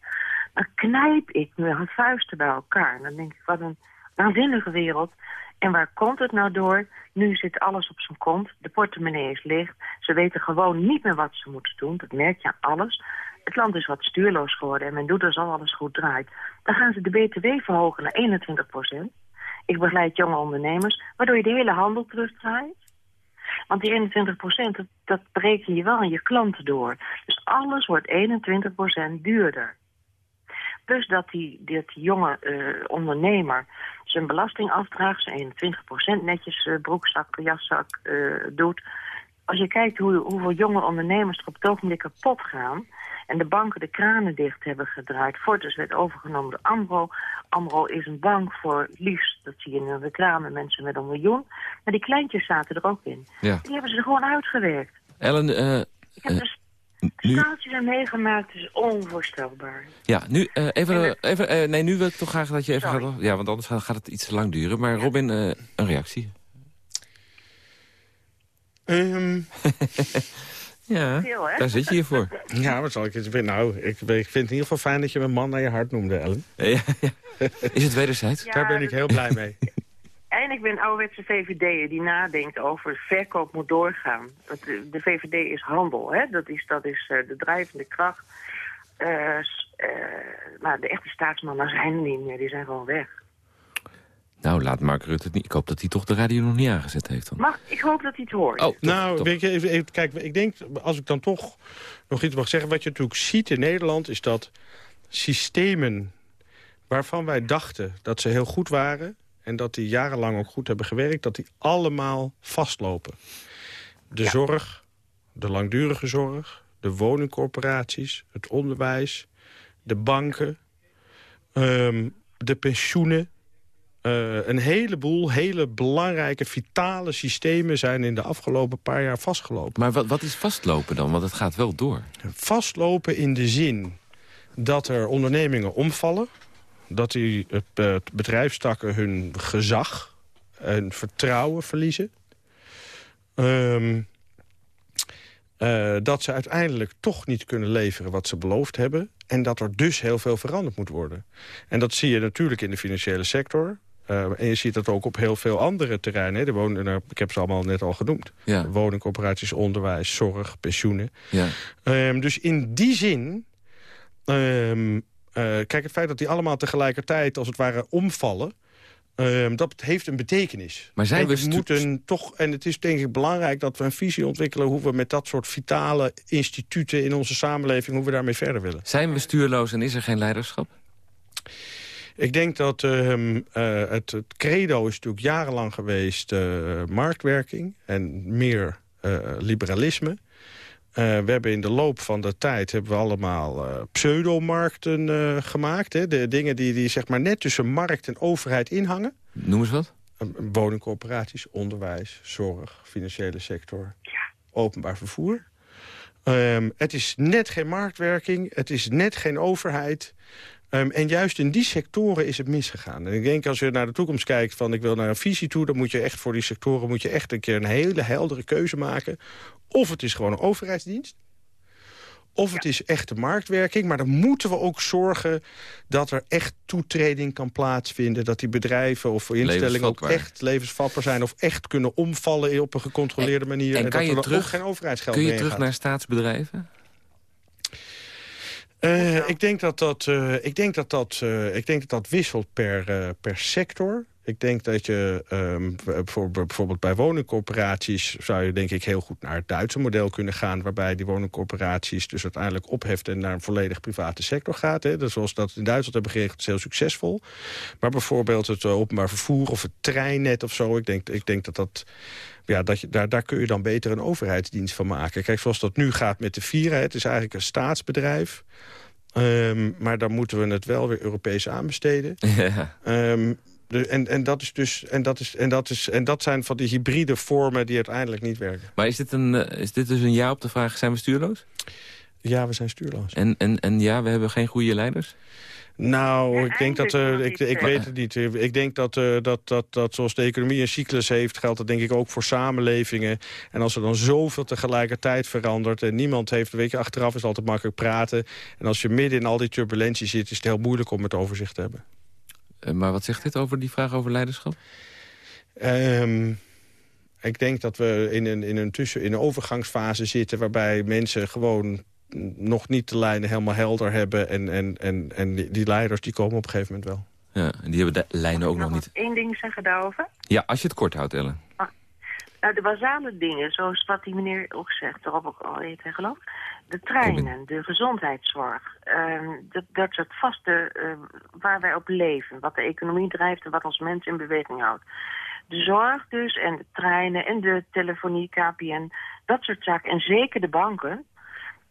Dan knijp ik mijn vuisten bij elkaar. En dan denk ik, wat een waanzinnige wereld. En waar komt het nou door? Nu zit alles op zijn kont. De portemonnee is leeg. Ze weten gewoon niet meer wat ze moeten doen. Dat merk je aan alles. Het land is wat stuurloos geworden en men doet alsof alles goed draait. Dan gaan ze de BTW verhogen naar 21 procent. Ik begeleid jonge ondernemers, waardoor je de hele handel terugdraait. Want die 21 procent, dat, dat je wel aan je klanten door. Dus alles wordt 21 procent duurder. Plus dat die, dat die jonge uh, ondernemer zijn belasting afdraagt, zijn 21 procent netjes uh, broekzak, jaszak uh, doet. Als je kijkt hoe, hoeveel jonge ondernemers er op het ogenblik kapot gaan en de banken de kranen dicht hebben gedraaid. Fortis werd overgenomen door AMRO. AMRO is een bank voor liefst, dat zie je in de reclame, mensen met een miljoen. Maar die kleintjes zaten er ook in. Ja. Die hebben ze er gewoon uitgewerkt. Ellen, uh, Ik heb dus nu... staaltjes aan meegemaakt, is onvoorstelbaar. Ja, nu, uh, even, even nee, nu wil ik toch graag dat je even gaat... Ja, want anders gaat het iets te lang duren. Maar Robin, een reactie. Um... Ja, daar zit je hier voor. Ja, wat zal ik eens Nou, ik, ik, vind het in ieder geval fijn dat je mijn man naar je hart noemde, Ellen. Ja, ja. Is het wederzijds? daar ben ik heel blij mee. En ik ben ouderwetse VVD'er die nadenkt over verkoop moet doorgaan. De VVD is handel, hè? dat is, dat is uh, de drijvende kracht. Uh, uh, maar de echte staatsmannen zijn er niet meer, die zijn gewoon weg. Nou, laat Mark Rutte het niet. Ik hoop dat hij toch de radio nog niet aangezet heeft. Dan. Mag, ik hoop dat hij het hoort. Oh, nou, Weet je, even, even, kijk, ik denk, als ik dan toch nog iets mag zeggen... wat je natuurlijk ziet in Nederland is dat systemen waarvan wij dachten dat ze heel goed waren... en dat die jarenlang ook goed hebben gewerkt... dat die allemaal vastlopen. De zorg, de langdurige zorg, de woningcorporaties, het onderwijs... de banken, um, de pensioenen uh, een heleboel hele belangrijke, vitale systemen... zijn in de afgelopen paar jaar vastgelopen. Maar wat, wat is vastlopen dan? Want het gaat wel door. Vastlopen in de zin dat er ondernemingen omvallen... dat die uh, bedrijfstakken hun gezag en vertrouwen verliezen... Um, uh, dat ze uiteindelijk toch niet kunnen leveren wat ze beloofd hebben... en dat er dus heel veel veranderd moet worden. En dat zie je natuurlijk in de financiële sector... Uh, en je ziet dat ook op heel veel andere terreinen. De wonen, nou, ik heb ze allemaal net al genoemd. Ja. Woningcorporaties, onderwijs, zorg, pensioenen. Ja. Um, dus in die zin... Um, uh, kijk, het feit dat die allemaal tegelijkertijd als het ware omvallen... Um, dat heeft een betekenis. Maar zijn we moeten toch, en het is denk ik belangrijk dat we een visie ontwikkelen... hoe we met dat soort vitale instituten in onze samenleving... hoe we daarmee verder willen. Zijn we stuurloos en is er geen leiderschap? Ik denk dat uh, het, het, credo is natuurlijk jarenlang geweest uh, marktwerking en meer uh, liberalisme. we hebben in de loop van de tijd hebben we allemaal pseudomarkten gemaakt. Hè? De dingen die, die zeg maar net tussen markt en overheid inhangen. Noem eens wat. Woningcorporaties, onderwijs, zorg, financiële sector. Ja. openbaar vervoer. Ehm, het is net geen marktwerking, het is net geen overheid. Ehm, en juist in die sectoren is het misgegaan. En ik denk als je naar de toekomst kijkt van ik wil naar een visie toe... dan moet je echt voor die sectoren moet je echt een keer een hele heldere keuze maken. Of het is gewoon een overheidsdienst. Of het is echte marktwerking, maar dan moeten we ook zorgen... dat er echt toetreding kan plaatsvinden. Dat die bedrijven of instellingen ook echt levensvatbaar zijn... of echt kunnen omvallen op een gecontroleerde manier. En, dat je terug, ook geen overheidsgeld Kun je terug naar staatsbedrijven? Uh, ik, denk dat dat, uh, ik, denk dat dat, uh, ik denk dat dat wisselt per, per sector. Ik denk dat je um, voor, bijvoorbeeld bij woningcorporaties... zou je denk ik heel goed naar het Duitse model kunnen gaan... waarbij die woningcorporaties dus uiteindelijk opheft... en naar een volledig private sector gaat. Hè. Dus zoals dat in Duitsland hebben geregeld, is heel succesvol. Maar bijvoorbeeld het openbaar vervoer of het treinnet of zo... ik denk, ik denk dat dat ja, dat je, daar, daar kun je dan beter een overheidsdienst van maken. Kijk, zoals dat nu gaat met de Vira, het is eigenlijk een staatsbedrijf. Um, maar dan moeten we het wel weer Europees aanbesteden. Ja. Um, de, en, en, dat is dus, en, dat is, en, dat is, en dat zijn van die hybride vormen die uiteindelijk niet werken. Maar is dit, een, eh, is dit dus een ja op de vraag, zijn we stuurloos? Ja, we zijn stuurloos. En, en, en ja, we hebben geen goede leiders? Nou, ik denk dat... Uh, ik, ik weet het niet. Ik denk dat, uh, dat, dat, dat zoals de economie een cyclus heeft... geldt dat denk ik ook voor samenlevingen. En als er dan zoveel tegelijkertijd verandert... en niemand heeft... weet je, achteraf is het altijd makkelijk praten. En als je midden in al die turbulentie zit... is het heel moeilijk om het overzicht te hebben. Uh, maar wat zegt dit over die vraag over leiderschap? Um, ik denk dat we in een, in, een tussen, in een overgangsfase zitten... waarbij mensen gewoon nog niet de lijnen helemaal helder hebben. En, en, en, en die, die leiders die komen op een gegeven moment wel. Ja, en die hebben de lijnen ook nog niet. één ding zeggen daarover? Ja, als je het kort houdt, Ellen. Ah, nou, de basale dingen, zoals wat die meneer ook zegt, erop ook al even geloof. De treinen, de gezondheidszorg, uh, dat, dat is het vaste uh, waar wij op leven. Wat de economie drijft en wat ons mensen in beweging houdt. De zorg dus en de treinen en de telefonie, KPN, dat soort zaken. En zeker de banken,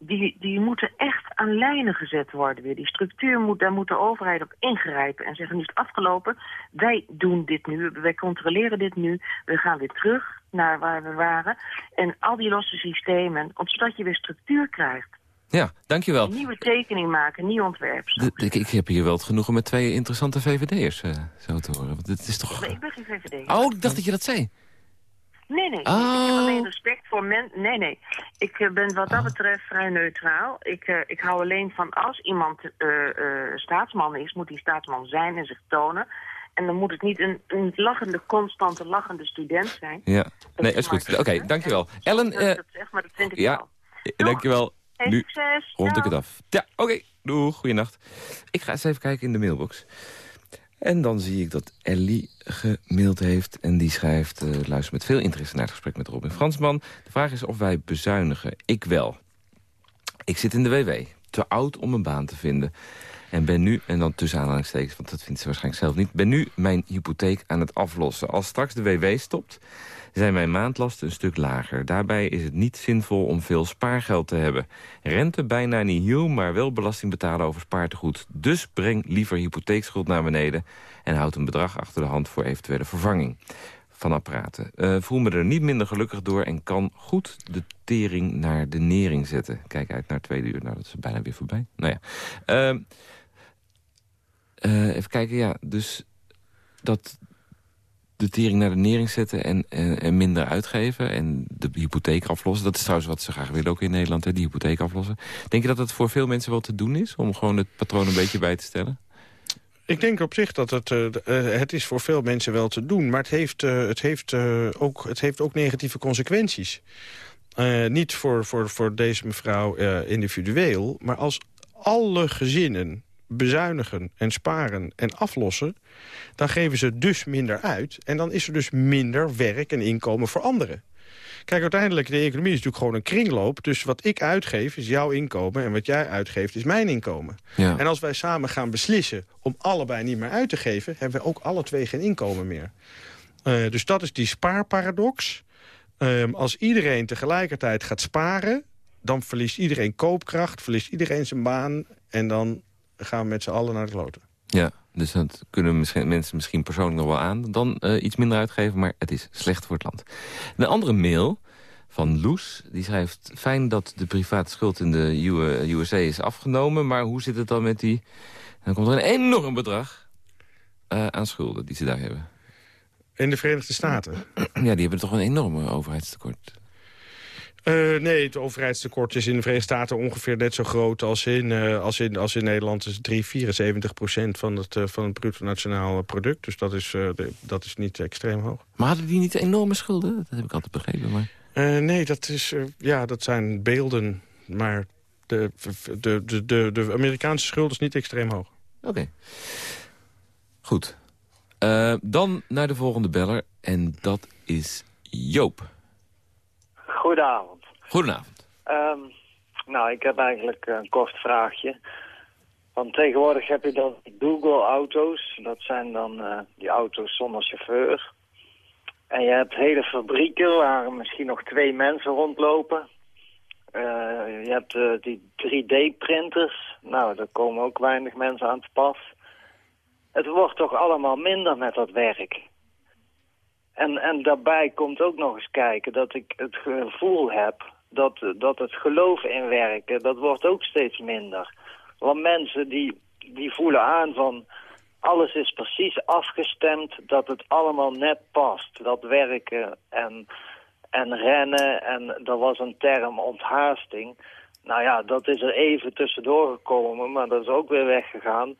die, die moeten echt aan lijnen gezet worden weer. Die structuur moet, daar moet de overheid op ingrijpen en zeggen nu is het afgelopen. Wij doen dit nu, wij controleren dit nu. We gaan weer terug naar waar we waren. En al die losse systemen, zodat je weer structuur krijgt. Ja, dankjewel. Een nieuwe tekening maken, nieuw ontwerp. ik, ik, heb hier wel het genoegen met twee interessante VVD'ers uh, zo te horen. Want het is toch... ik ben geen VVD. Oh, ik dacht dat je dat zei. Nee, nee. Oh. Ik heb alleen respect voor mensen. Nee, nee. Ik eh, ben wat dat oh. betreft vrij neutraal. Ik, uh, ik hou alleen van als iemand uh, staatsman is, moet die staatsman zijn en zich tonen. En dan moet het niet een, een lachende, constante lachende student zijn. Ja, nee, is goed. Oké, okay, dankjewel. Ellen... Dat zeg, maar dat vind ik ja, wel. dankjewel. nu succes. rond ik het af. Ja, oké. Okay. Doeg, goeienacht. Ik ga eens even kijken in de mailbox. En dan zie ik dat Ellie gemaild heeft. En die schrijft, uh, luister met veel interesse naar het gesprek met Robin Fransman. De vraag is of wij bezuinigen. Ik wel. Ik zit in de WW. Te oud om een baan te vinden. En ben nu, en dan tussen aanhalingstekens, want dat vindt ze waarschijnlijk zelf niet... ben nu mijn hypotheek aan het aflossen. Als straks de WW stopt, zijn mijn maandlasten een stuk lager. Daarbij is het niet zinvol om veel spaargeld te hebben. Rente bijna niet heel, maar wel belasting betalen over spaartegoed. Dus breng liever hypotheekschuld naar beneden... en houd een bedrag achter de hand voor eventuele vervanging van apparaten. Uh, voel me er niet minder gelukkig door en kan goed de tering naar de nering zetten. Kijk uit naar tweede uur. Nou, dat is bijna weer voorbij. Nou ja. Uh, uh, even kijken, ja. Dus dat de tering naar de nering zetten en, en, minder uitgeven... en de hypotheek aflossen. Dat is trouwens wat ze graag willen ook in Nederland, hè, die hypotheek aflossen. Denk je dat het voor veel mensen wel te doen is... om gewoon het patroon een beetje bij te stellen? Ik denk op zich dat het, uh, het is voor veel mensen wel te doen. Maar het heeft, het heeft, ook, het heeft ook negatieve consequenties. niet voor, voor, voor deze mevrouw individueel. Maar als alle gezinnen bezuinigen en sparen en aflossen... dan geven ze dus minder uit. En dan is er dus minder werk en inkomen voor anderen. Kijk, uiteindelijk, de economie is natuurlijk gewoon een kringloop. Dus wat ik uitgeef is jouw inkomen en wat jij uitgeeft is mijn inkomen. Ja. En als wij samen gaan beslissen om allebei niet meer uit te geven... hebben we ook alle twee geen inkomen meer. Uh, dus dat is die spaarparadox. Um, als iedereen tegelijkertijd gaat sparen... dan verliest iedereen koopkracht, verliest iedereen zijn baan... en dan gaan we met z'n allen naar de kloten. Ja, dus dat kunnen misschien, mensen misschien persoonlijk nog wel aan. Dan uh, iets minder uitgeven, maar het is slecht voor het land. Een andere mail van Loes. Die schrijft, fijn dat de private schuld in de USA is afgenomen... maar hoe zit het dan met die... dan komt er een enorm bedrag uh, aan schulden die ze daar hebben. In de Verenigde Staten? Ja, die hebben toch een enorme overheidstekort. Uh, nee, het overheidstekort is in de Verenigde Staten ongeveer net zo groot als in, uh, als in, als in Nederland. is 3, 74 procent van het, uh, van het bruto nationaal product. Dus dat is, de, dat is niet extreem hoog. Maar hadden die niet enorme schulden? Dat heb ik altijd begrepen. Maar... nee, dat, is, ja, dat zijn beelden. Maar de, de, de, de, de Amerikaanse schuld is niet extreem hoog. Oké. Goed. dan naar de volgende beller. En dat is Joop. Goedenavond. Goedenavond. Um, nou, ik heb eigenlijk een kort vraagje. Want tegenwoordig heb je dan Google-auto's. Dat zijn dan uh, die auto's zonder chauffeur. En je hebt hele fabrieken waar misschien nog twee mensen rondlopen. Uh, je hebt uh, die 3D-printers. Nou, daar komen ook weinig mensen aan te pas. Het wordt toch allemaal minder met dat werk. En, en daarbij komt ook nog eens kijken dat ik het gevoel heb dat, dat het geloof in werken, dat wordt ook steeds minder. Want mensen die, die voelen aan van alles is precies afgestemd, dat het allemaal net past. Dat werken en, en rennen en er was een term onthaasting. Nou ja, dat is er even tussendoor gekomen, maar dat is ook weer weggegaan.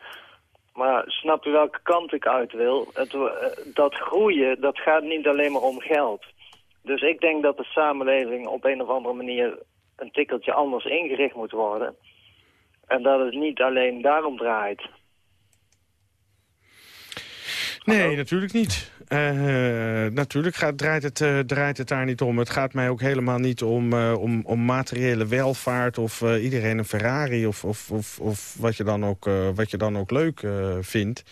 Maar snap je welke kant ik uit wil? Het, eh, dat groeien, dat gaat niet alleen maar om geld. Dus ik denk dat de samenleving op een of andere manier een tikkeltje anders ingericht moet worden. En dat het niet alleen daarom draait. Nee, natuurlijk niet. Uh, natuurlijk gaat, draait, het, uh, draait het daar niet om. Het gaat mij ook helemaal niet om, uh, om, om materiële welvaart... of iedereen een Ferrari of, of, of, of wat, je dan ook, wat je dan ook leuk vindt.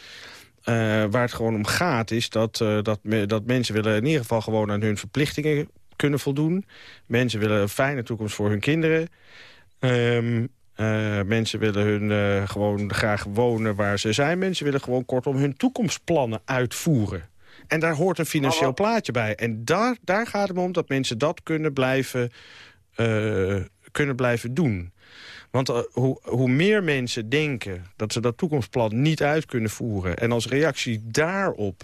waar het gewoon om gaat is dat, dat, dat mensen willen in ieder geval gewoon aan hun verplichtingen kunnen voldoen. Mensen willen een fijne toekomst voor hun kinderen. Um, uh, mensen willen hun uh, gewoon graag wonen waar ze zijn. Mensen willen gewoon kortom hun toekomstplannen uitvoeren. En daar hoort een financieel plaatje bij. En daar, daar gaat het om dat mensen dat kunnen blijven, uh, kunnen blijven doen. Want hoe, hoe meer mensen denken dat ze dat toekomstplan niet uit kunnen voeren... en als reactie daarop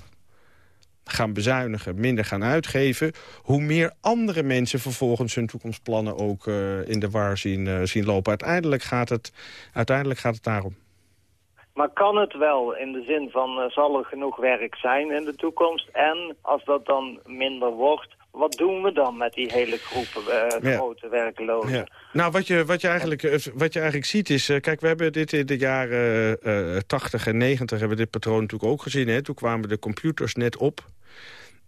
gaan bezuinigen, minder gaan uitgeven... hoe meer andere mensen vervolgens hun toekomstplannen ook uh, in de war zien, uh, zien lopen. Uiteindelijk gaat, het, uiteindelijk gaat het daarom. Maar kan het wel in de zin van uh, zal er genoeg werk zijn in de toekomst? En als dat dan minder wordt, wat doen we dan met die hele groepen uh, grote werklozen? Ja. Nou, wat je, wat, je eigenlijk, wat je eigenlijk ziet is... Uh, kijk, we hebben dit in de jaren uh, 80 en 90 hebben dit patroon natuurlijk ook gezien. Hè? Toen kwamen de computers net op.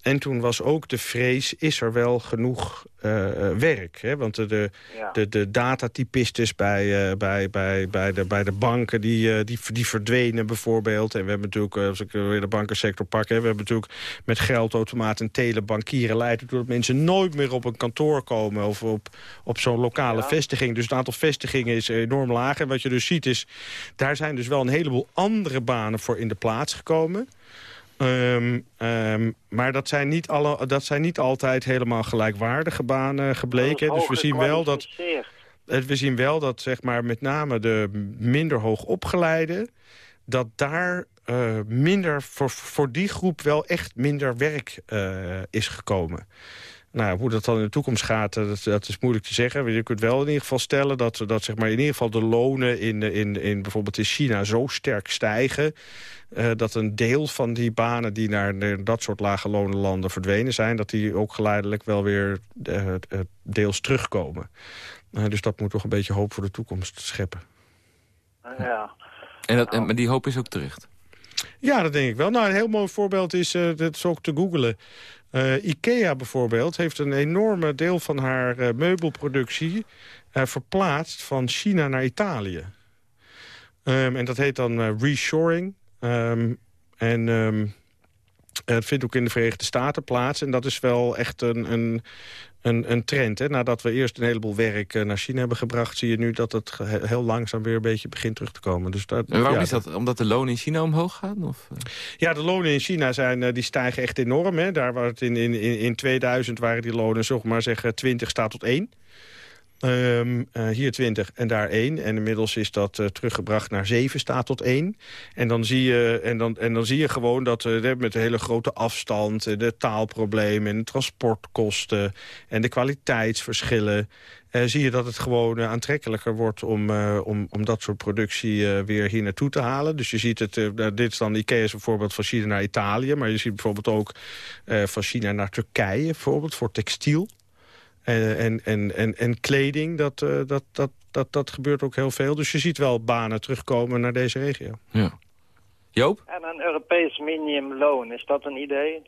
En toen was ook de vrees, is er wel genoeg uh, werk? Hè? Want de, de, de, de datatypistes bij, uh, bij, bij, bij, de, bij de banken, die, uh, die, die verdwenen bijvoorbeeld. En we hebben natuurlijk, als ik weer de bankensector pak... Hè, we hebben natuurlijk met geldautomaten en telebankieren... leidt ertoe dat mensen nooit meer op een kantoor komen... of op, op zo'n lokale vestiging. Dus het aantal vestigingen is enorm laag. En wat je dus ziet is, daar zijn dus wel een heleboel andere banen voor in de plaats gekomen... Um, um, maar dat zijn, niet alle, dat zijn niet altijd helemaal gelijkwaardige banen gebleken. Dus we zien wel dat... We zien wel dat zeg maar, met name de minder hoog opgeleide... dat daar uh, minder voor, voor die groep wel echt minder werk uh, is gekomen. Nou, hoe dat dan in de toekomst gaat, dat, dat, is moeilijk te zeggen. Je kunt wel in ieder geval stellen dat, dat zeg maar, in ieder geval de lonen in, in, in bijvoorbeeld in China zo sterk stijgen... Uh, dat een deel van die banen die naar dat soort lage lonenlanden verdwenen zijn... dat die ook geleidelijk wel weer uh, deels terugkomen. dus dat moet toch een beetje hoop voor de toekomst scheppen. Ja. En, dat, en maar die hoop is ook terecht? Ja, dat denk ik wel. Nou, een heel mooi voorbeeld is, dat is ook te googelen... Uh, IKEA bijvoorbeeld heeft een enorme deel van haar uh, meubelproductie uh, verplaatst van China naar Italië. Um, en dat heet dan reshoring. Um, en um, Het vindt ook in de Verenigde Staten plaats. En dat is wel echt een, een, een, een trend. Hè? Nadat we eerst een heleboel werk eh, naar China hebben gebracht... zie je nu dat het heel langzaam weer een beetje begint terug te komen. Dus dat, en waarom is dat? Omdat de lonen in China omhoog gaan? Of? Eh? Ja, de lonen in China zijn, eh, die stijgen echt enorm. Hè? Daar waar het in, in, in 2000 waren die lonen, zeg maar zeggen, 20 staat tot 1. Um, uh, hier 20 en daar 1. En inmiddels is dat uh, teruggebracht naar 7, staat tot 1. En dan zie je, en dan, en dan zie je gewoon dat uh, met de hele grote afstand... de taalproblemen en de transportkosten en de kwaliteitsverschillen... zie je dat het gewoon aantrekkelijker wordt om, om, om dat soort productie weer hier naartoe te halen. Dus je ziet het, dit is dan Ikea is bijvoorbeeld van China naar Italië... maar je ziet bijvoorbeeld ook van China naar Turkije, bijvoorbeeld voor textiel. En, en, en, en, kleding, dat, uh, dat, dat, dat, dat gebeurt ook heel veel. Dus je ziet wel banen terugkomen naar deze regio. Ja. Joop? En een Europees minimumloon, is dat een idee?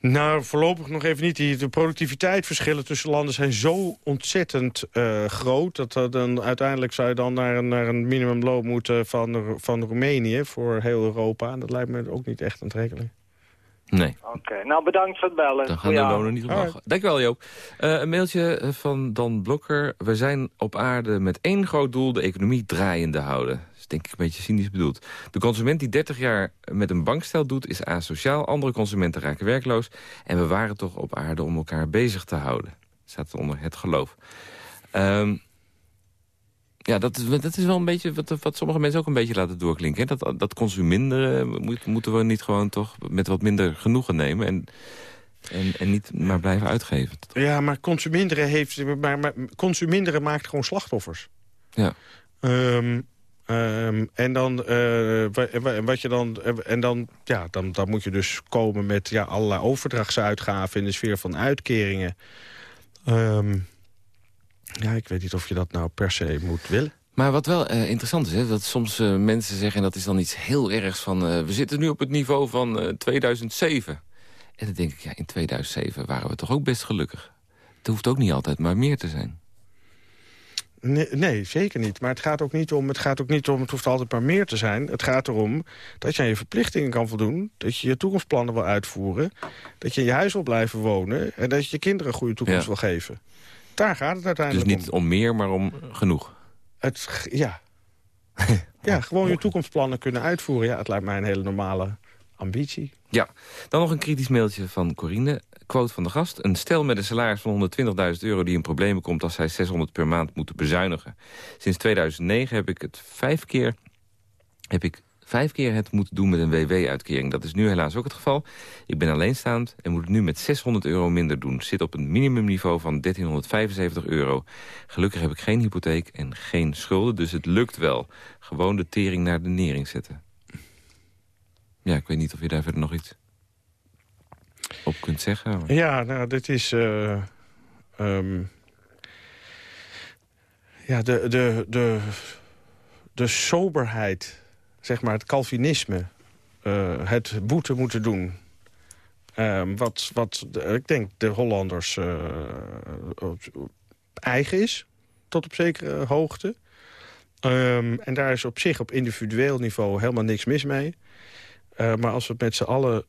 Nou, voorlopig nog even niet. Die, de productiviteitsverschillen tussen landen zijn zo ontzettend uh, groot... dat uh, dan, uiteindelijk zou je dan naar een, naar een minimumloon moeten van, van Roemenië... voor heel Europa. En dat lijkt me ook niet echt aantrekkelijk. Nee. Oké, nou bedankt voor het bellen. Dan gaan de lonen niet omhoog. Dankjewel Joop. Uh, een mailtje van Dan Blokker. We zijn op aarde met één groot doel, de economie draaiende houden. Dat is denk ik een beetje cynisch bedoeld. De consument die 30 jaar met een bankstel doet, is asociaal. Andere consumenten raken werkloos. En we waren toch op aarde om elkaar bezig te houden. Staat onder het geloof. Um, ja, dat is, dat is wel een beetje wat, wat sommige mensen ook een beetje laten doorklinken. Hè? Dat, dat consuminderen moet, moeten we niet gewoon toch met wat minder genoegen nemen... en, en, en niet maar blijven uitgeven. Ja, maar consuminderen, heeft, maar, maar consuminderen maakt gewoon slachtoffers. Ja. Um, um, en dan, uh, wat je dan, en dan, ja, dan, dan moet je dus komen met ja, allerlei overdrachtsuitgaven in de sfeer van uitkeringen. Um, ja, ik weet niet of je dat nou per se moet willen. Maar wat wel uh, interessant is, hè, dat soms uh, mensen zeggen... en dat is dan iets heel ergs van... Uh, we zitten nu op het niveau van 2007. En dan denk ik, ja, in 2007 waren we toch ook best gelukkig. Het hoeft ook niet altijd maar meer te zijn. Nee, nee, zeker niet. Maar het gaat, ook niet om, het gaat ook niet om... het hoeft altijd maar meer te zijn. Het gaat erom dat je aan je verplichtingen kan voldoen... dat je je toekomstplannen wil uitvoeren... dat je in je huis wil blijven wonen... en dat je je kinderen een goede toekomst ja. wil geven. Daar gaat het uiteindelijk Dus niet om, meer, maar om genoeg? Het, ja. ja, gewoon je toekomstplannen kunnen uitvoeren. Ja, het lijkt mij een hele normale ambitie. Ja, dan nog een kritisch mailtje van Corine. Quote van de gast. Een stel met een salaris van 120.000 euro die in problemen komt... als zij 600 per maand moeten bezuinigen. Sinds 2009 heb ik het vijf keer... heb ik vijf keer het moeten doen met een WW-uitkering. Dat is nu helaas ook het geval. Ik ben alleenstaand en moet het nu met 600 euro minder doen. Zit op een minimumniveau van 1375 euro. Gelukkig heb ik geen hypotheek en geen schulden, dus het lukt wel. Gewoon de tering naar de nering zetten. Ja, ik weet niet of je daar verder nog iets op kunt zeggen. Ja, nou, dit is... Uh, um... ja, de, de, de, de soberheid zeg maar, het Calvinisme uh, het boete moeten doen. Uh, wat, wat ik denk de Hollanders uh, eigen is, tot op zekere hoogte. Um, en daar is op zich op individueel niveau helemaal niks mis mee. Maar als we het met z'n allen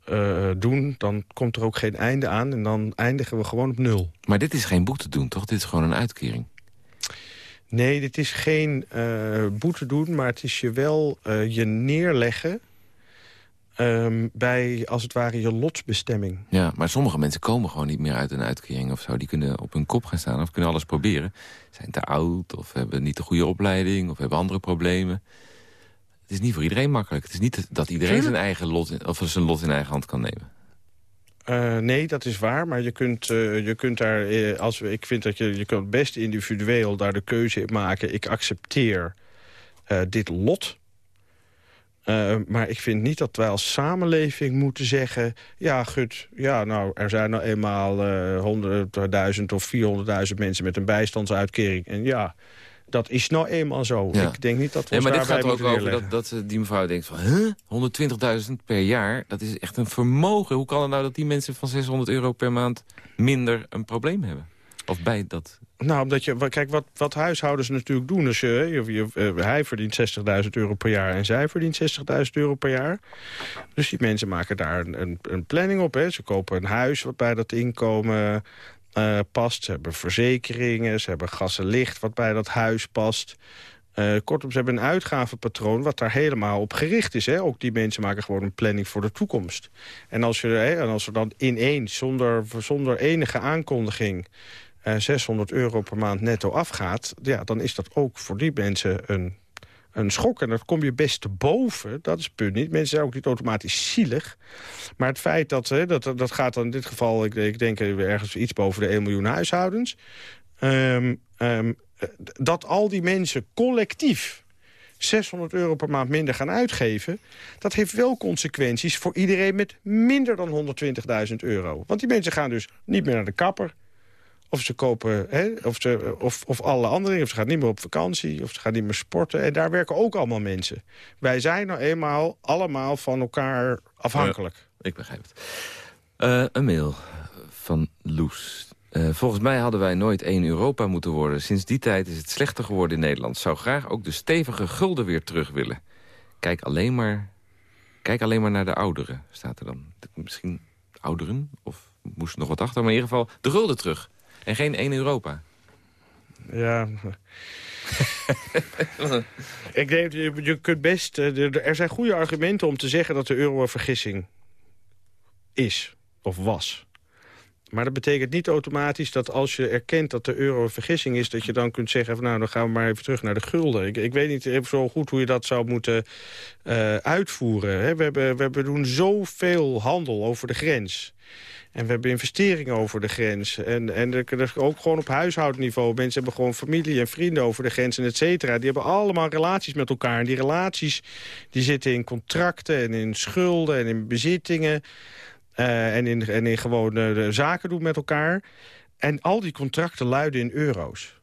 doen, dan komt er ook geen einde aan. En dan eindigen we gewoon op nul. Maar dit is geen boete doen, toch? Dit is gewoon een uitkering. Nee, dit is geen uh, boete doen, maar het is je wel uh, je neerleggen... Um, bij, als het ware, je lotsbestemming. Ja, maar sommige mensen komen gewoon niet meer uit een uitkering of zo. Die kunnen op hun kop gaan staan of kunnen alles proberen. Zijn te oud of hebben niet de goede opleiding of hebben andere problemen. Het is niet voor iedereen makkelijk. Het is niet dat iedereen zijn eigen lot, of zijn lot in eigen hand kan nemen. Uh, nee, dat is waar. Maar je kunt, uh, je kunt daar, uh, als ik vind dat je, je kunt best individueel daar de keuze in maken. Ik accepteer dit lot. maar ik vind niet dat wij als samenleving moeten zeggen... ja, gut, ja, nou, er zijn nou eenmaal honderdduizend of vierhonderdduizend mensen met een bijstandsuitkering. En ja, dat is nou eenmaal zo. Ik denk niet dat we nee, maar dit gaat er ook over dat, dat, eh, die mevrouw denkt van... Huh? 120.000 per jaar, dat is echt een vermogen. Hoe kan het nou dat die mensen van 600 euro per maand minder een probleem hebben? Of bij dat... Nou, omdat je, kijk, wat, wat huishoudens natuurlijk doen... Is, je, je, uh, hij verdient 60.000 euro per jaar en zij verdient 60.000 euro per jaar. Dus die mensen maken daar een, een planning op. Hè. Ze kopen een huis wat bij dat inkomen uh, past. Ze hebben verzekeringen, ze hebben gas en licht wat bij dat huis past. Uh, kortom, ze hebben een uitgavenpatroon wat daar helemaal op gericht is. Hè? Ook die mensen maken gewoon een planning voor de toekomst. En als, je, hè, en als er dan ineens, zonder, zonder enige aankondiging... Uh, 600 euro per maand netto afgaat... Ja, dan is dat ook voor die mensen een een schok. En dat kom je best boven. Dat is het punt niet. Mensen zijn ook niet automatisch zielig. Maar het feit dat, hè, dat, dat gaat dan in dit geval... ik, ik denk ergens iets boven de 1 miljoen huishoudens... Um, um, dat al die mensen collectief 600 euro per maand minder gaan uitgeven... dat heeft wel consequenties voor iedereen met minder dan 120.000 euro. Want die mensen gaan dus niet meer naar de kapper... Of ze kopen, hè, of, ze, of, of alle andere. Of ze gaan niet meer op vakantie, of ze gaan niet meer sporten. En daar werken ook allemaal mensen. Wij zijn nou eenmaal allemaal van elkaar afhankelijk. ik begrijp het. Uh, een mail van Loes. Uh, volgens mij hadden wij nooit één Europa moeten worden. Sinds die tijd is het slechter geworden in Nederland. Zou graag ook de stevige gulden weer terug willen. Kijk alleen maar, kijk alleen maar naar de ouderen, staat er dan. Misschien ouderen, of moest nog wat achter. Maar in ieder geval de gulden terug. En geen één Europa. Ja. ik denk, je, je kunt best... Eh, er zijn goede argumenten om te zeggen dat de euro een vergissing is. Of was. Maar dat betekent niet automatisch dat als je erkent dat de euro een vergissing is... dat je dan kunt zeggen, van, nou, dan gaan we maar even terug naar de gulden. Ik, ik weet niet zo goed hoe je dat zou moeten uh, uitvoeren. We, hebben, we doen zoveel handel over de grens. En we hebben investeringen over de grens. En, en ook gewoon op huishoudniveau. Mensen hebben gewoon familie en vrienden over de grens en et cetera. Die hebben allemaal relaties met elkaar. En die relaties die zitten in contracten en in schulden en in bezittingen. Uh, en, in, en in gewoon uh, zaken doen met elkaar. En al die contracten luiden in euro's.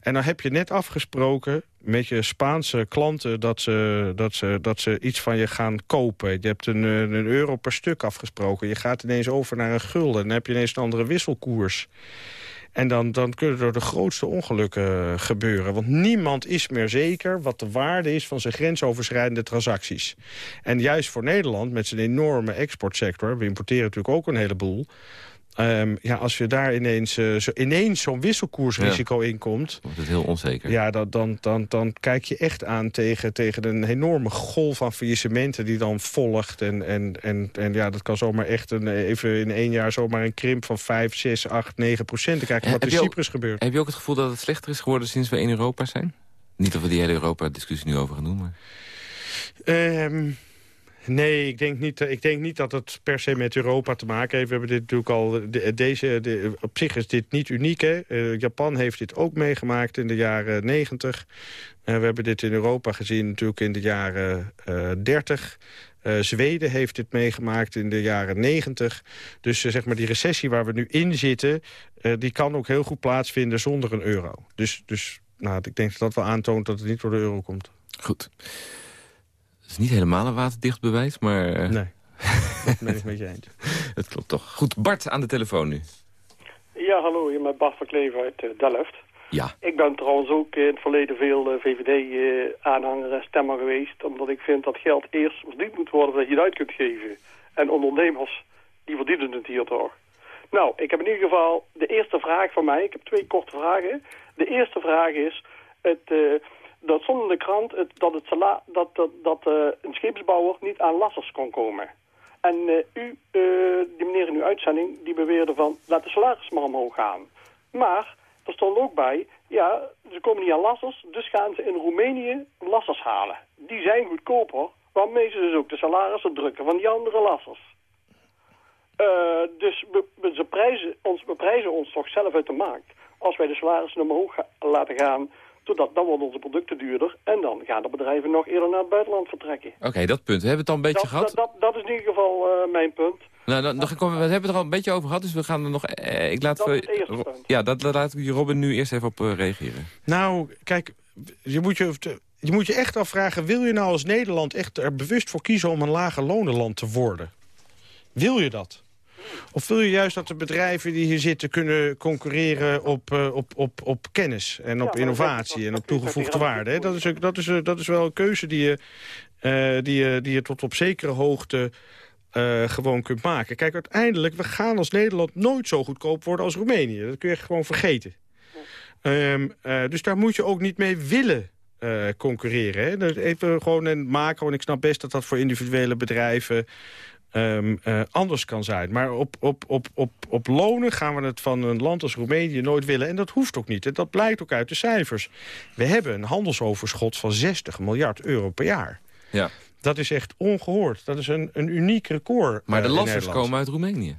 En dan heb je net afgesproken met je Spaanse klanten... dat ze, dat ze, dat ze iets van je gaan kopen. Je hebt een, een euro per stuk afgesproken. Je gaat ineens over naar een gulden. Dan heb je ineens een andere wisselkoers. En dan, dan kunnen er de grootste ongelukken gebeuren. Want niemand is meer zeker wat de waarde is van zijn grensoverschrijdende transacties. En juist voor Nederland, met zijn enorme exportsector... we importeren natuurlijk ook een heleboel... Um, ja, als je daar ineens, uh, zo, ineens zo'n wisselkoersrisico ja. in komt... Wordt het heel onzeker. Ja, dat, dan, dan, dan kijk je echt aan tegen, tegen een enorme golf van faillissementen... die dan volgt. En, en, en, en ja, dat kan zomaar echt een, even in één jaar zomaar een krimp van 5, 6, 8, 9 procent. Dan kijk je wat in Cyprus gebeurt. Heb je ook het gevoel dat het slechter is geworden sinds we in Europa zijn? Niet dat we die hele Europa-discussie nu over gaan doen, maar... Um, Nee, ik denk, niet, ik denk niet dat het per se met Europa te maken heeft. We hebben dit natuurlijk al... deze, de, op zich is dit niet uniek. Hè? Uh, Japan heeft dit ook meegemaakt in de jaren 90. Uh, we hebben dit in Europa gezien natuurlijk in de jaren uh, 30. Uh, Zweden heeft dit meegemaakt in de jaren 90. Dus zeg maar die recessie waar we nu in zitten... Die kan ook heel goed plaatsvinden zonder een euro. Dus, dus nou, ik denk dat dat wel aantoont dat het niet door de euro komt. Goed is niet helemaal een waterdicht bewijs, maar... Eh, nee, dat ben ik met je eens. Het klopt toch. Goed, Bart aan de telefoon nu. Ja, hallo, je bent Bart van Klever uit uh, Delft. Ja. Ik ben trouwens ook in het verleden veel uh, VVD-aanhanger en stemmer geweest... omdat ik vind dat geld eerst verdiend moet worden voordat je het uit kunt geven. En ondernemers, die verdienen het hier toch. Nou, ik heb in ieder geval de eerste vraag van mij. Ik heb twee korte vragen. De eerste vraag is... Het, dat zonder de krant het, dat, het sala, dat, dat, dat uh, een scheepsbouwer niet aan lassers kon komen. En uh, u, uh, die meneer in uw uitzending, die beweerde van laat de salaris maar omhoog gaan. Maar er stond ook bij, ja, ze komen niet aan lassers, dus gaan ze in Roemenië lassers halen. Die zijn goedkoper, waarmee ze dus ook de salarissen drukken van die andere lassers. dus we, we, ze prijzen ons, we prijzen ons toch zelf uit de markt als wij de salarissen omhoog laten gaan zodat dan worden onze producten duurder. En dan gaan de bedrijven nog eerder naar het buitenland vertrekken. Oké, dat punt. We hebben het al een beetje gehad. Dat, dat, dat, is in ieder geval uh, mijn punt. Nou, dan, dan, we hebben het er al een beetje over gehad, dus we gaan er nog... Eh, ik laat dat is het eerste punt. Ja, dat, dat laat ik Robin nu eerst even op uh, reageren. Nou, kijk, je moet je, je moet je echt afvragen... wil je nou als Nederland echt er bewust voor kiezen om een lage lonenland te worden? Wil je dat? Of wil je juist dat de bedrijven die hier zitten kunnen concurreren op, uh, op, op, op kennis en op innovatie en op toegevoegde waarde? Dat is, dat, is, dat is wel een keuze die je, uh, die je, die je tot op zekere hoogte uh, gewoon kunt maken. Kijk, uiteindelijk, we gaan als Nederland nooit zo goedkoop worden als Roemenië. Dat kun je gewoon vergeten. Um, uh, dus daar moet je ook niet mee willen uh, concurreren. Hè? Even gewoon een macro, en ik snap best dat dat voor individuele bedrijven um, uh, anders kan zijn. Maar op, op, op, op, op lonen gaan we het van een land als Roemenië nooit willen. En dat hoeft ook niet. En dat blijkt ook uit de cijfers. We hebben een handelsoverschot van 60 miljard euro per jaar. Ja. Dat is echt ongehoord. Dat is een, een uniek record Maar de uh, lassers komen uit Roemenië?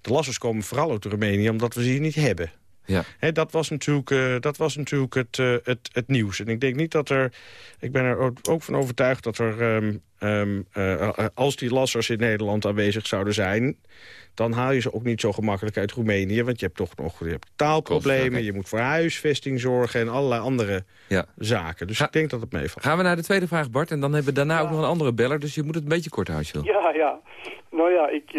De lassers komen vooral uit Roemenië omdat we ze hier niet hebben. Ja. dat was natuurlijk, uh, dat was natuurlijk het, uh, het, het nieuws. En ik denk niet dat er... Ik ben er ook van overtuigd dat er... Um, um, uh, als die lassers in Nederland aanwezig zouden zijn... dan haal je ze ook niet zo gemakkelijk uit Roemenië. Want je hebt toch nog je hebt taalproblemen. Kost, Je moet voor huisvesting zorgen en allerlei andere ja. zaken. Dus Ga, ik denk dat het meevalt. Gaan we naar de tweede vraag, Bart. En dan hebben we daarna ja. ook nog een andere beller. Dus je moet het een beetje kort houden, Ja, ja. Nou ja, ik,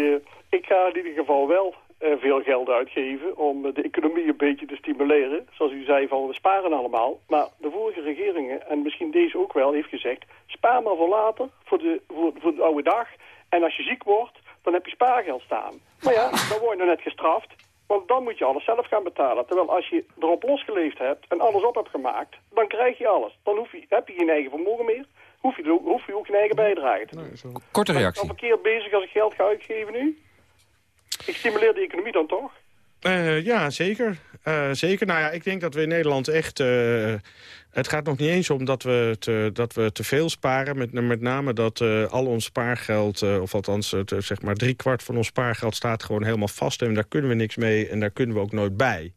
ik ga in ieder geval wel veel geld uitgeven om de economie een beetje te stimuleren. Zoals u zei, van we sparen allemaal. Maar de vorige regeringen, en misschien deze ook wel, heeft gezegd... spaar maar voor later, voor de, voor, voor de oude dag. En als je ziek wordt, dan heb je spaargeld staan. Maar ja, dan word je nou net gestraft. Want dan moet je alles zelf gaan betalen. Terwijl als je erop losgeleefd hebt en alles op hebt gemaakt... dan krijg je alles. Dan hoef je, heb je geen eigen vermogen meer. Hoef je, hoef je ook geen eigen bijdrage te doen. Korte reactie. Ben ik verkeerd bezig als ik geld ga uitgeven nu? Ik stimuleer de economie dan toch? Uh, ja, zeker. Uh, zeker. Nou ja, ik denk dat we in Nederland echt... Uh, het gaat nog niet eens om dat we te, dat we te veel sparen. Met, met name dat al ons spaargeld, of althans zeg maar driekwart van ons spaargeld... staat gewoon helemaal vast en daar kunnen we niks mee en daar kunnen we ook nooit bij.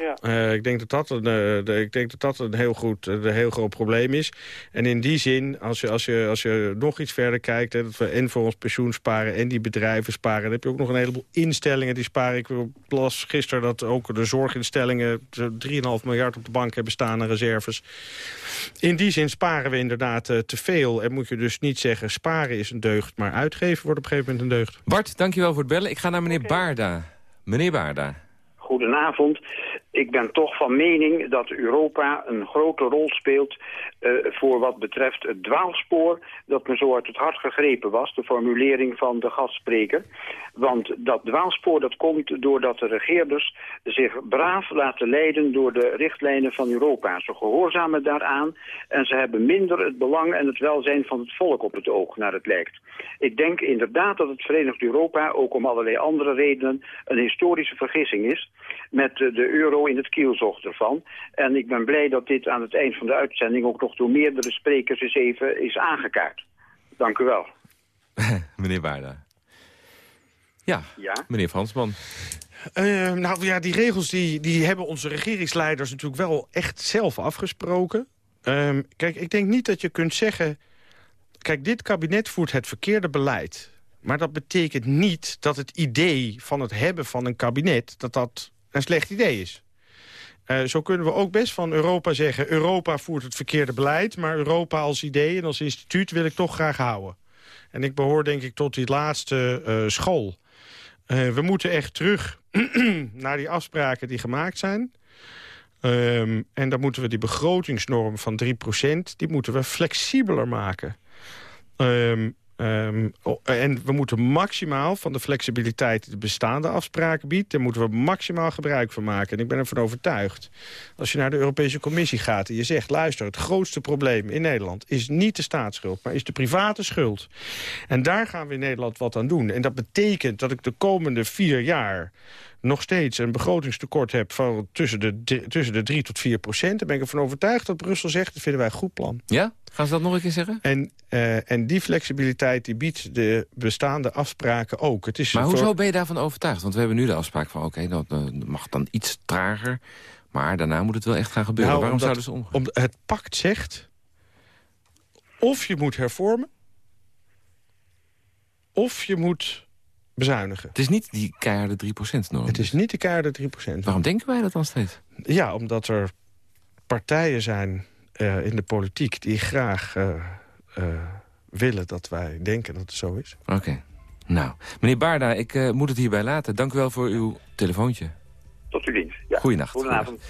Ja. Uh, ik, denk dat dat een, uh, de, ik denk dat dat een heel, goed, een heel groot probleem is. En in die zin, als je, als je, als je nog iets verder kijkt... Hè, dat we en voor ons pensioen sparen en die bedrijven sparen... dan heb je ook nog een heleboel instellingen die sparen. Ik las gisteren dat ook de zorginstellingen... 3,5 miljard op de bank hebben staan aan reserves. In die zin sparen we inderdaad uh, te veel. En moet je dus niet zeggen sparen is een deugd... maar uitgeven wordt op een gegeven moment een deugd. Bart, dankjewel voor het bellen. Ik ga naar meneer okay. Baarda. Meneer Baarda. Goedenavond. Ik ben toch van mening dat Europa een grote rol speelt uh, voor wat betreft het dwaalspoor dat me zo uit het hart gegrepen was, de formulering van de gastspreker. Want dat dwaalspoor dat komt doordat de regeerders zich braaf laten leiden door de richtlijnen van Europa. Ze gehoorzamen daaraan en ze hebben minder het belang en het welzijn van het volk op het oog, naar het lijkt. Ik denk inderdaad dat het Verenigd Europa, ook om allerlei andere redenen, een historische vergissing is met de euro in het kielzocht ervan. En ik ben blij dat dit aan het eind van de uitzending ook nog door meerdere sprekers eens even is aangekaart. Dank u wel. meneer Baarda. Ja, ja, meneer Fransman. Uh, nou ja, die regels die, die hebben onze regeringsleiders natuurlijk wel echt zelf afgesproken. Uh, kijk, ik denk niet dat je kunt zeggen... Kijk, dit kabinet voert het verkeerde beleid. Maar dat betekent niet dat het idee van het hebben van een kabinet... dat dat een slecht idee is. Uh, zo kunnen we ook best van Europa zeggen... Europa voert het verkeerde beleid, maar Europa als idee en als instituut wil ik toch graag houden. En ik behoor denk ik tot die laatste uh, school. Uh, we moeten echt terug naar die afspraken die gemaakt zijn. Um, en dan moeten we die begrotingsnorm van 3%... die moeten we flexibeler maken. Um, Um, en we moeten maximaal van de flexibiliteit die de bestaande afspraken biedt... daar moeten we maximaal gebruik van maken. En ik ben ervan overtuigd. Als je naar de Europese Commissie gaat en je zegt... luister, het grootste probleem in Nederland is niet de staatsschuld... maar is de private schuld. En daar gaan we in Nederland wat aan doen. En dat betekent dat ik de komende vier jaar nog steeds een begrotingstekort heb van tussen de, tussen de 3 tot 4 procent. Daar ben ik ervan overtuigd dat Brussel zegt, dat vinden wij een goed plan. Ja? Gaan ze dat nog een keer zeggen? En, uh, en die flexibiliteit die biedt de bestaande afspraken ook. Het is maar hoezo ben je daarvan overtuigd? Want we hebben nu de afspraak van, oké, okay, dat mag dan iets trager. Maar daarna moet het wel echt gaan gebeuren. Nou, Waarom omdat, zouden ze om? Het pact zegt, of je moet hervormen... of je moet bezuinigen. Het is niet die keiharde 3%-norm. Het is niet de keiharde 3%. Waarom denken wij dat dan steeds? Ja, omdat er partijen zijn uh, in de politiek... die graag uh, uh, willen dat wij denken dat het zo is. Oké. Okay. Nou, meneer Baarda, ik uh, moet het hierbij laten. Dank u wel voor uw telefoontje. Tot uw dienst. Ja. Goeienacht. Goedenavond.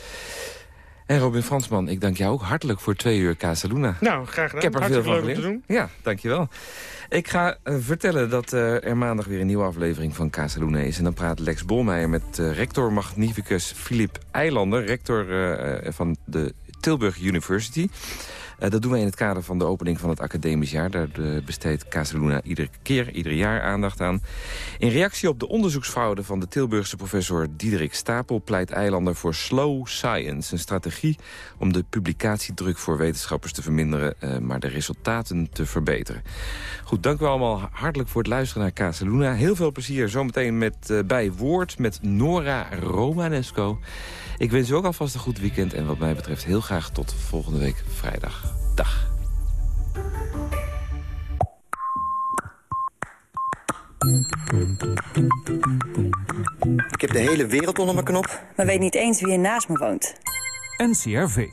En Robin Fransman, ik dank jou ook hartelijk voor twee uur Casaluna. Nou, graag gedaan. Ik heb er veel van geleerd. Doen. Ja, dankjewel. Ik ga uh, vertellen dat uh, er maandag weer een nieuwe aflevering van Casaluna is. En dan praat Lex Bolmeijer met uh, rector magnificus Filip Eilander... rector van de Tilburg University... Uh, dat doen we in het kader van de opening van het academisch jaar. Daar uh, besteedt Casaluna iedere keer, ieder jaar aandacht aan. In reactie op de onderzoeksfouten van de Tilburgse professor Diederik Stapel... pleit Eilander voor slow science, een strategie om de publicatiedruk voor wetenschappers te verminderen... Uh, maar de resultaten te verbeteren. Goed, dank u allemaal hartelijk voor het luisteren naar Casaluna. Heel veel plezier zometeen met Bij Woord met Nora Romanesco... Ik wens u ook alvast een goed weekend en wat mij betreft heel graag tot volgende week vrijdag. Dag. Ik heb de hele wereld onder mijn knop, maar weet niet eens wie er naast me woont. NCRV.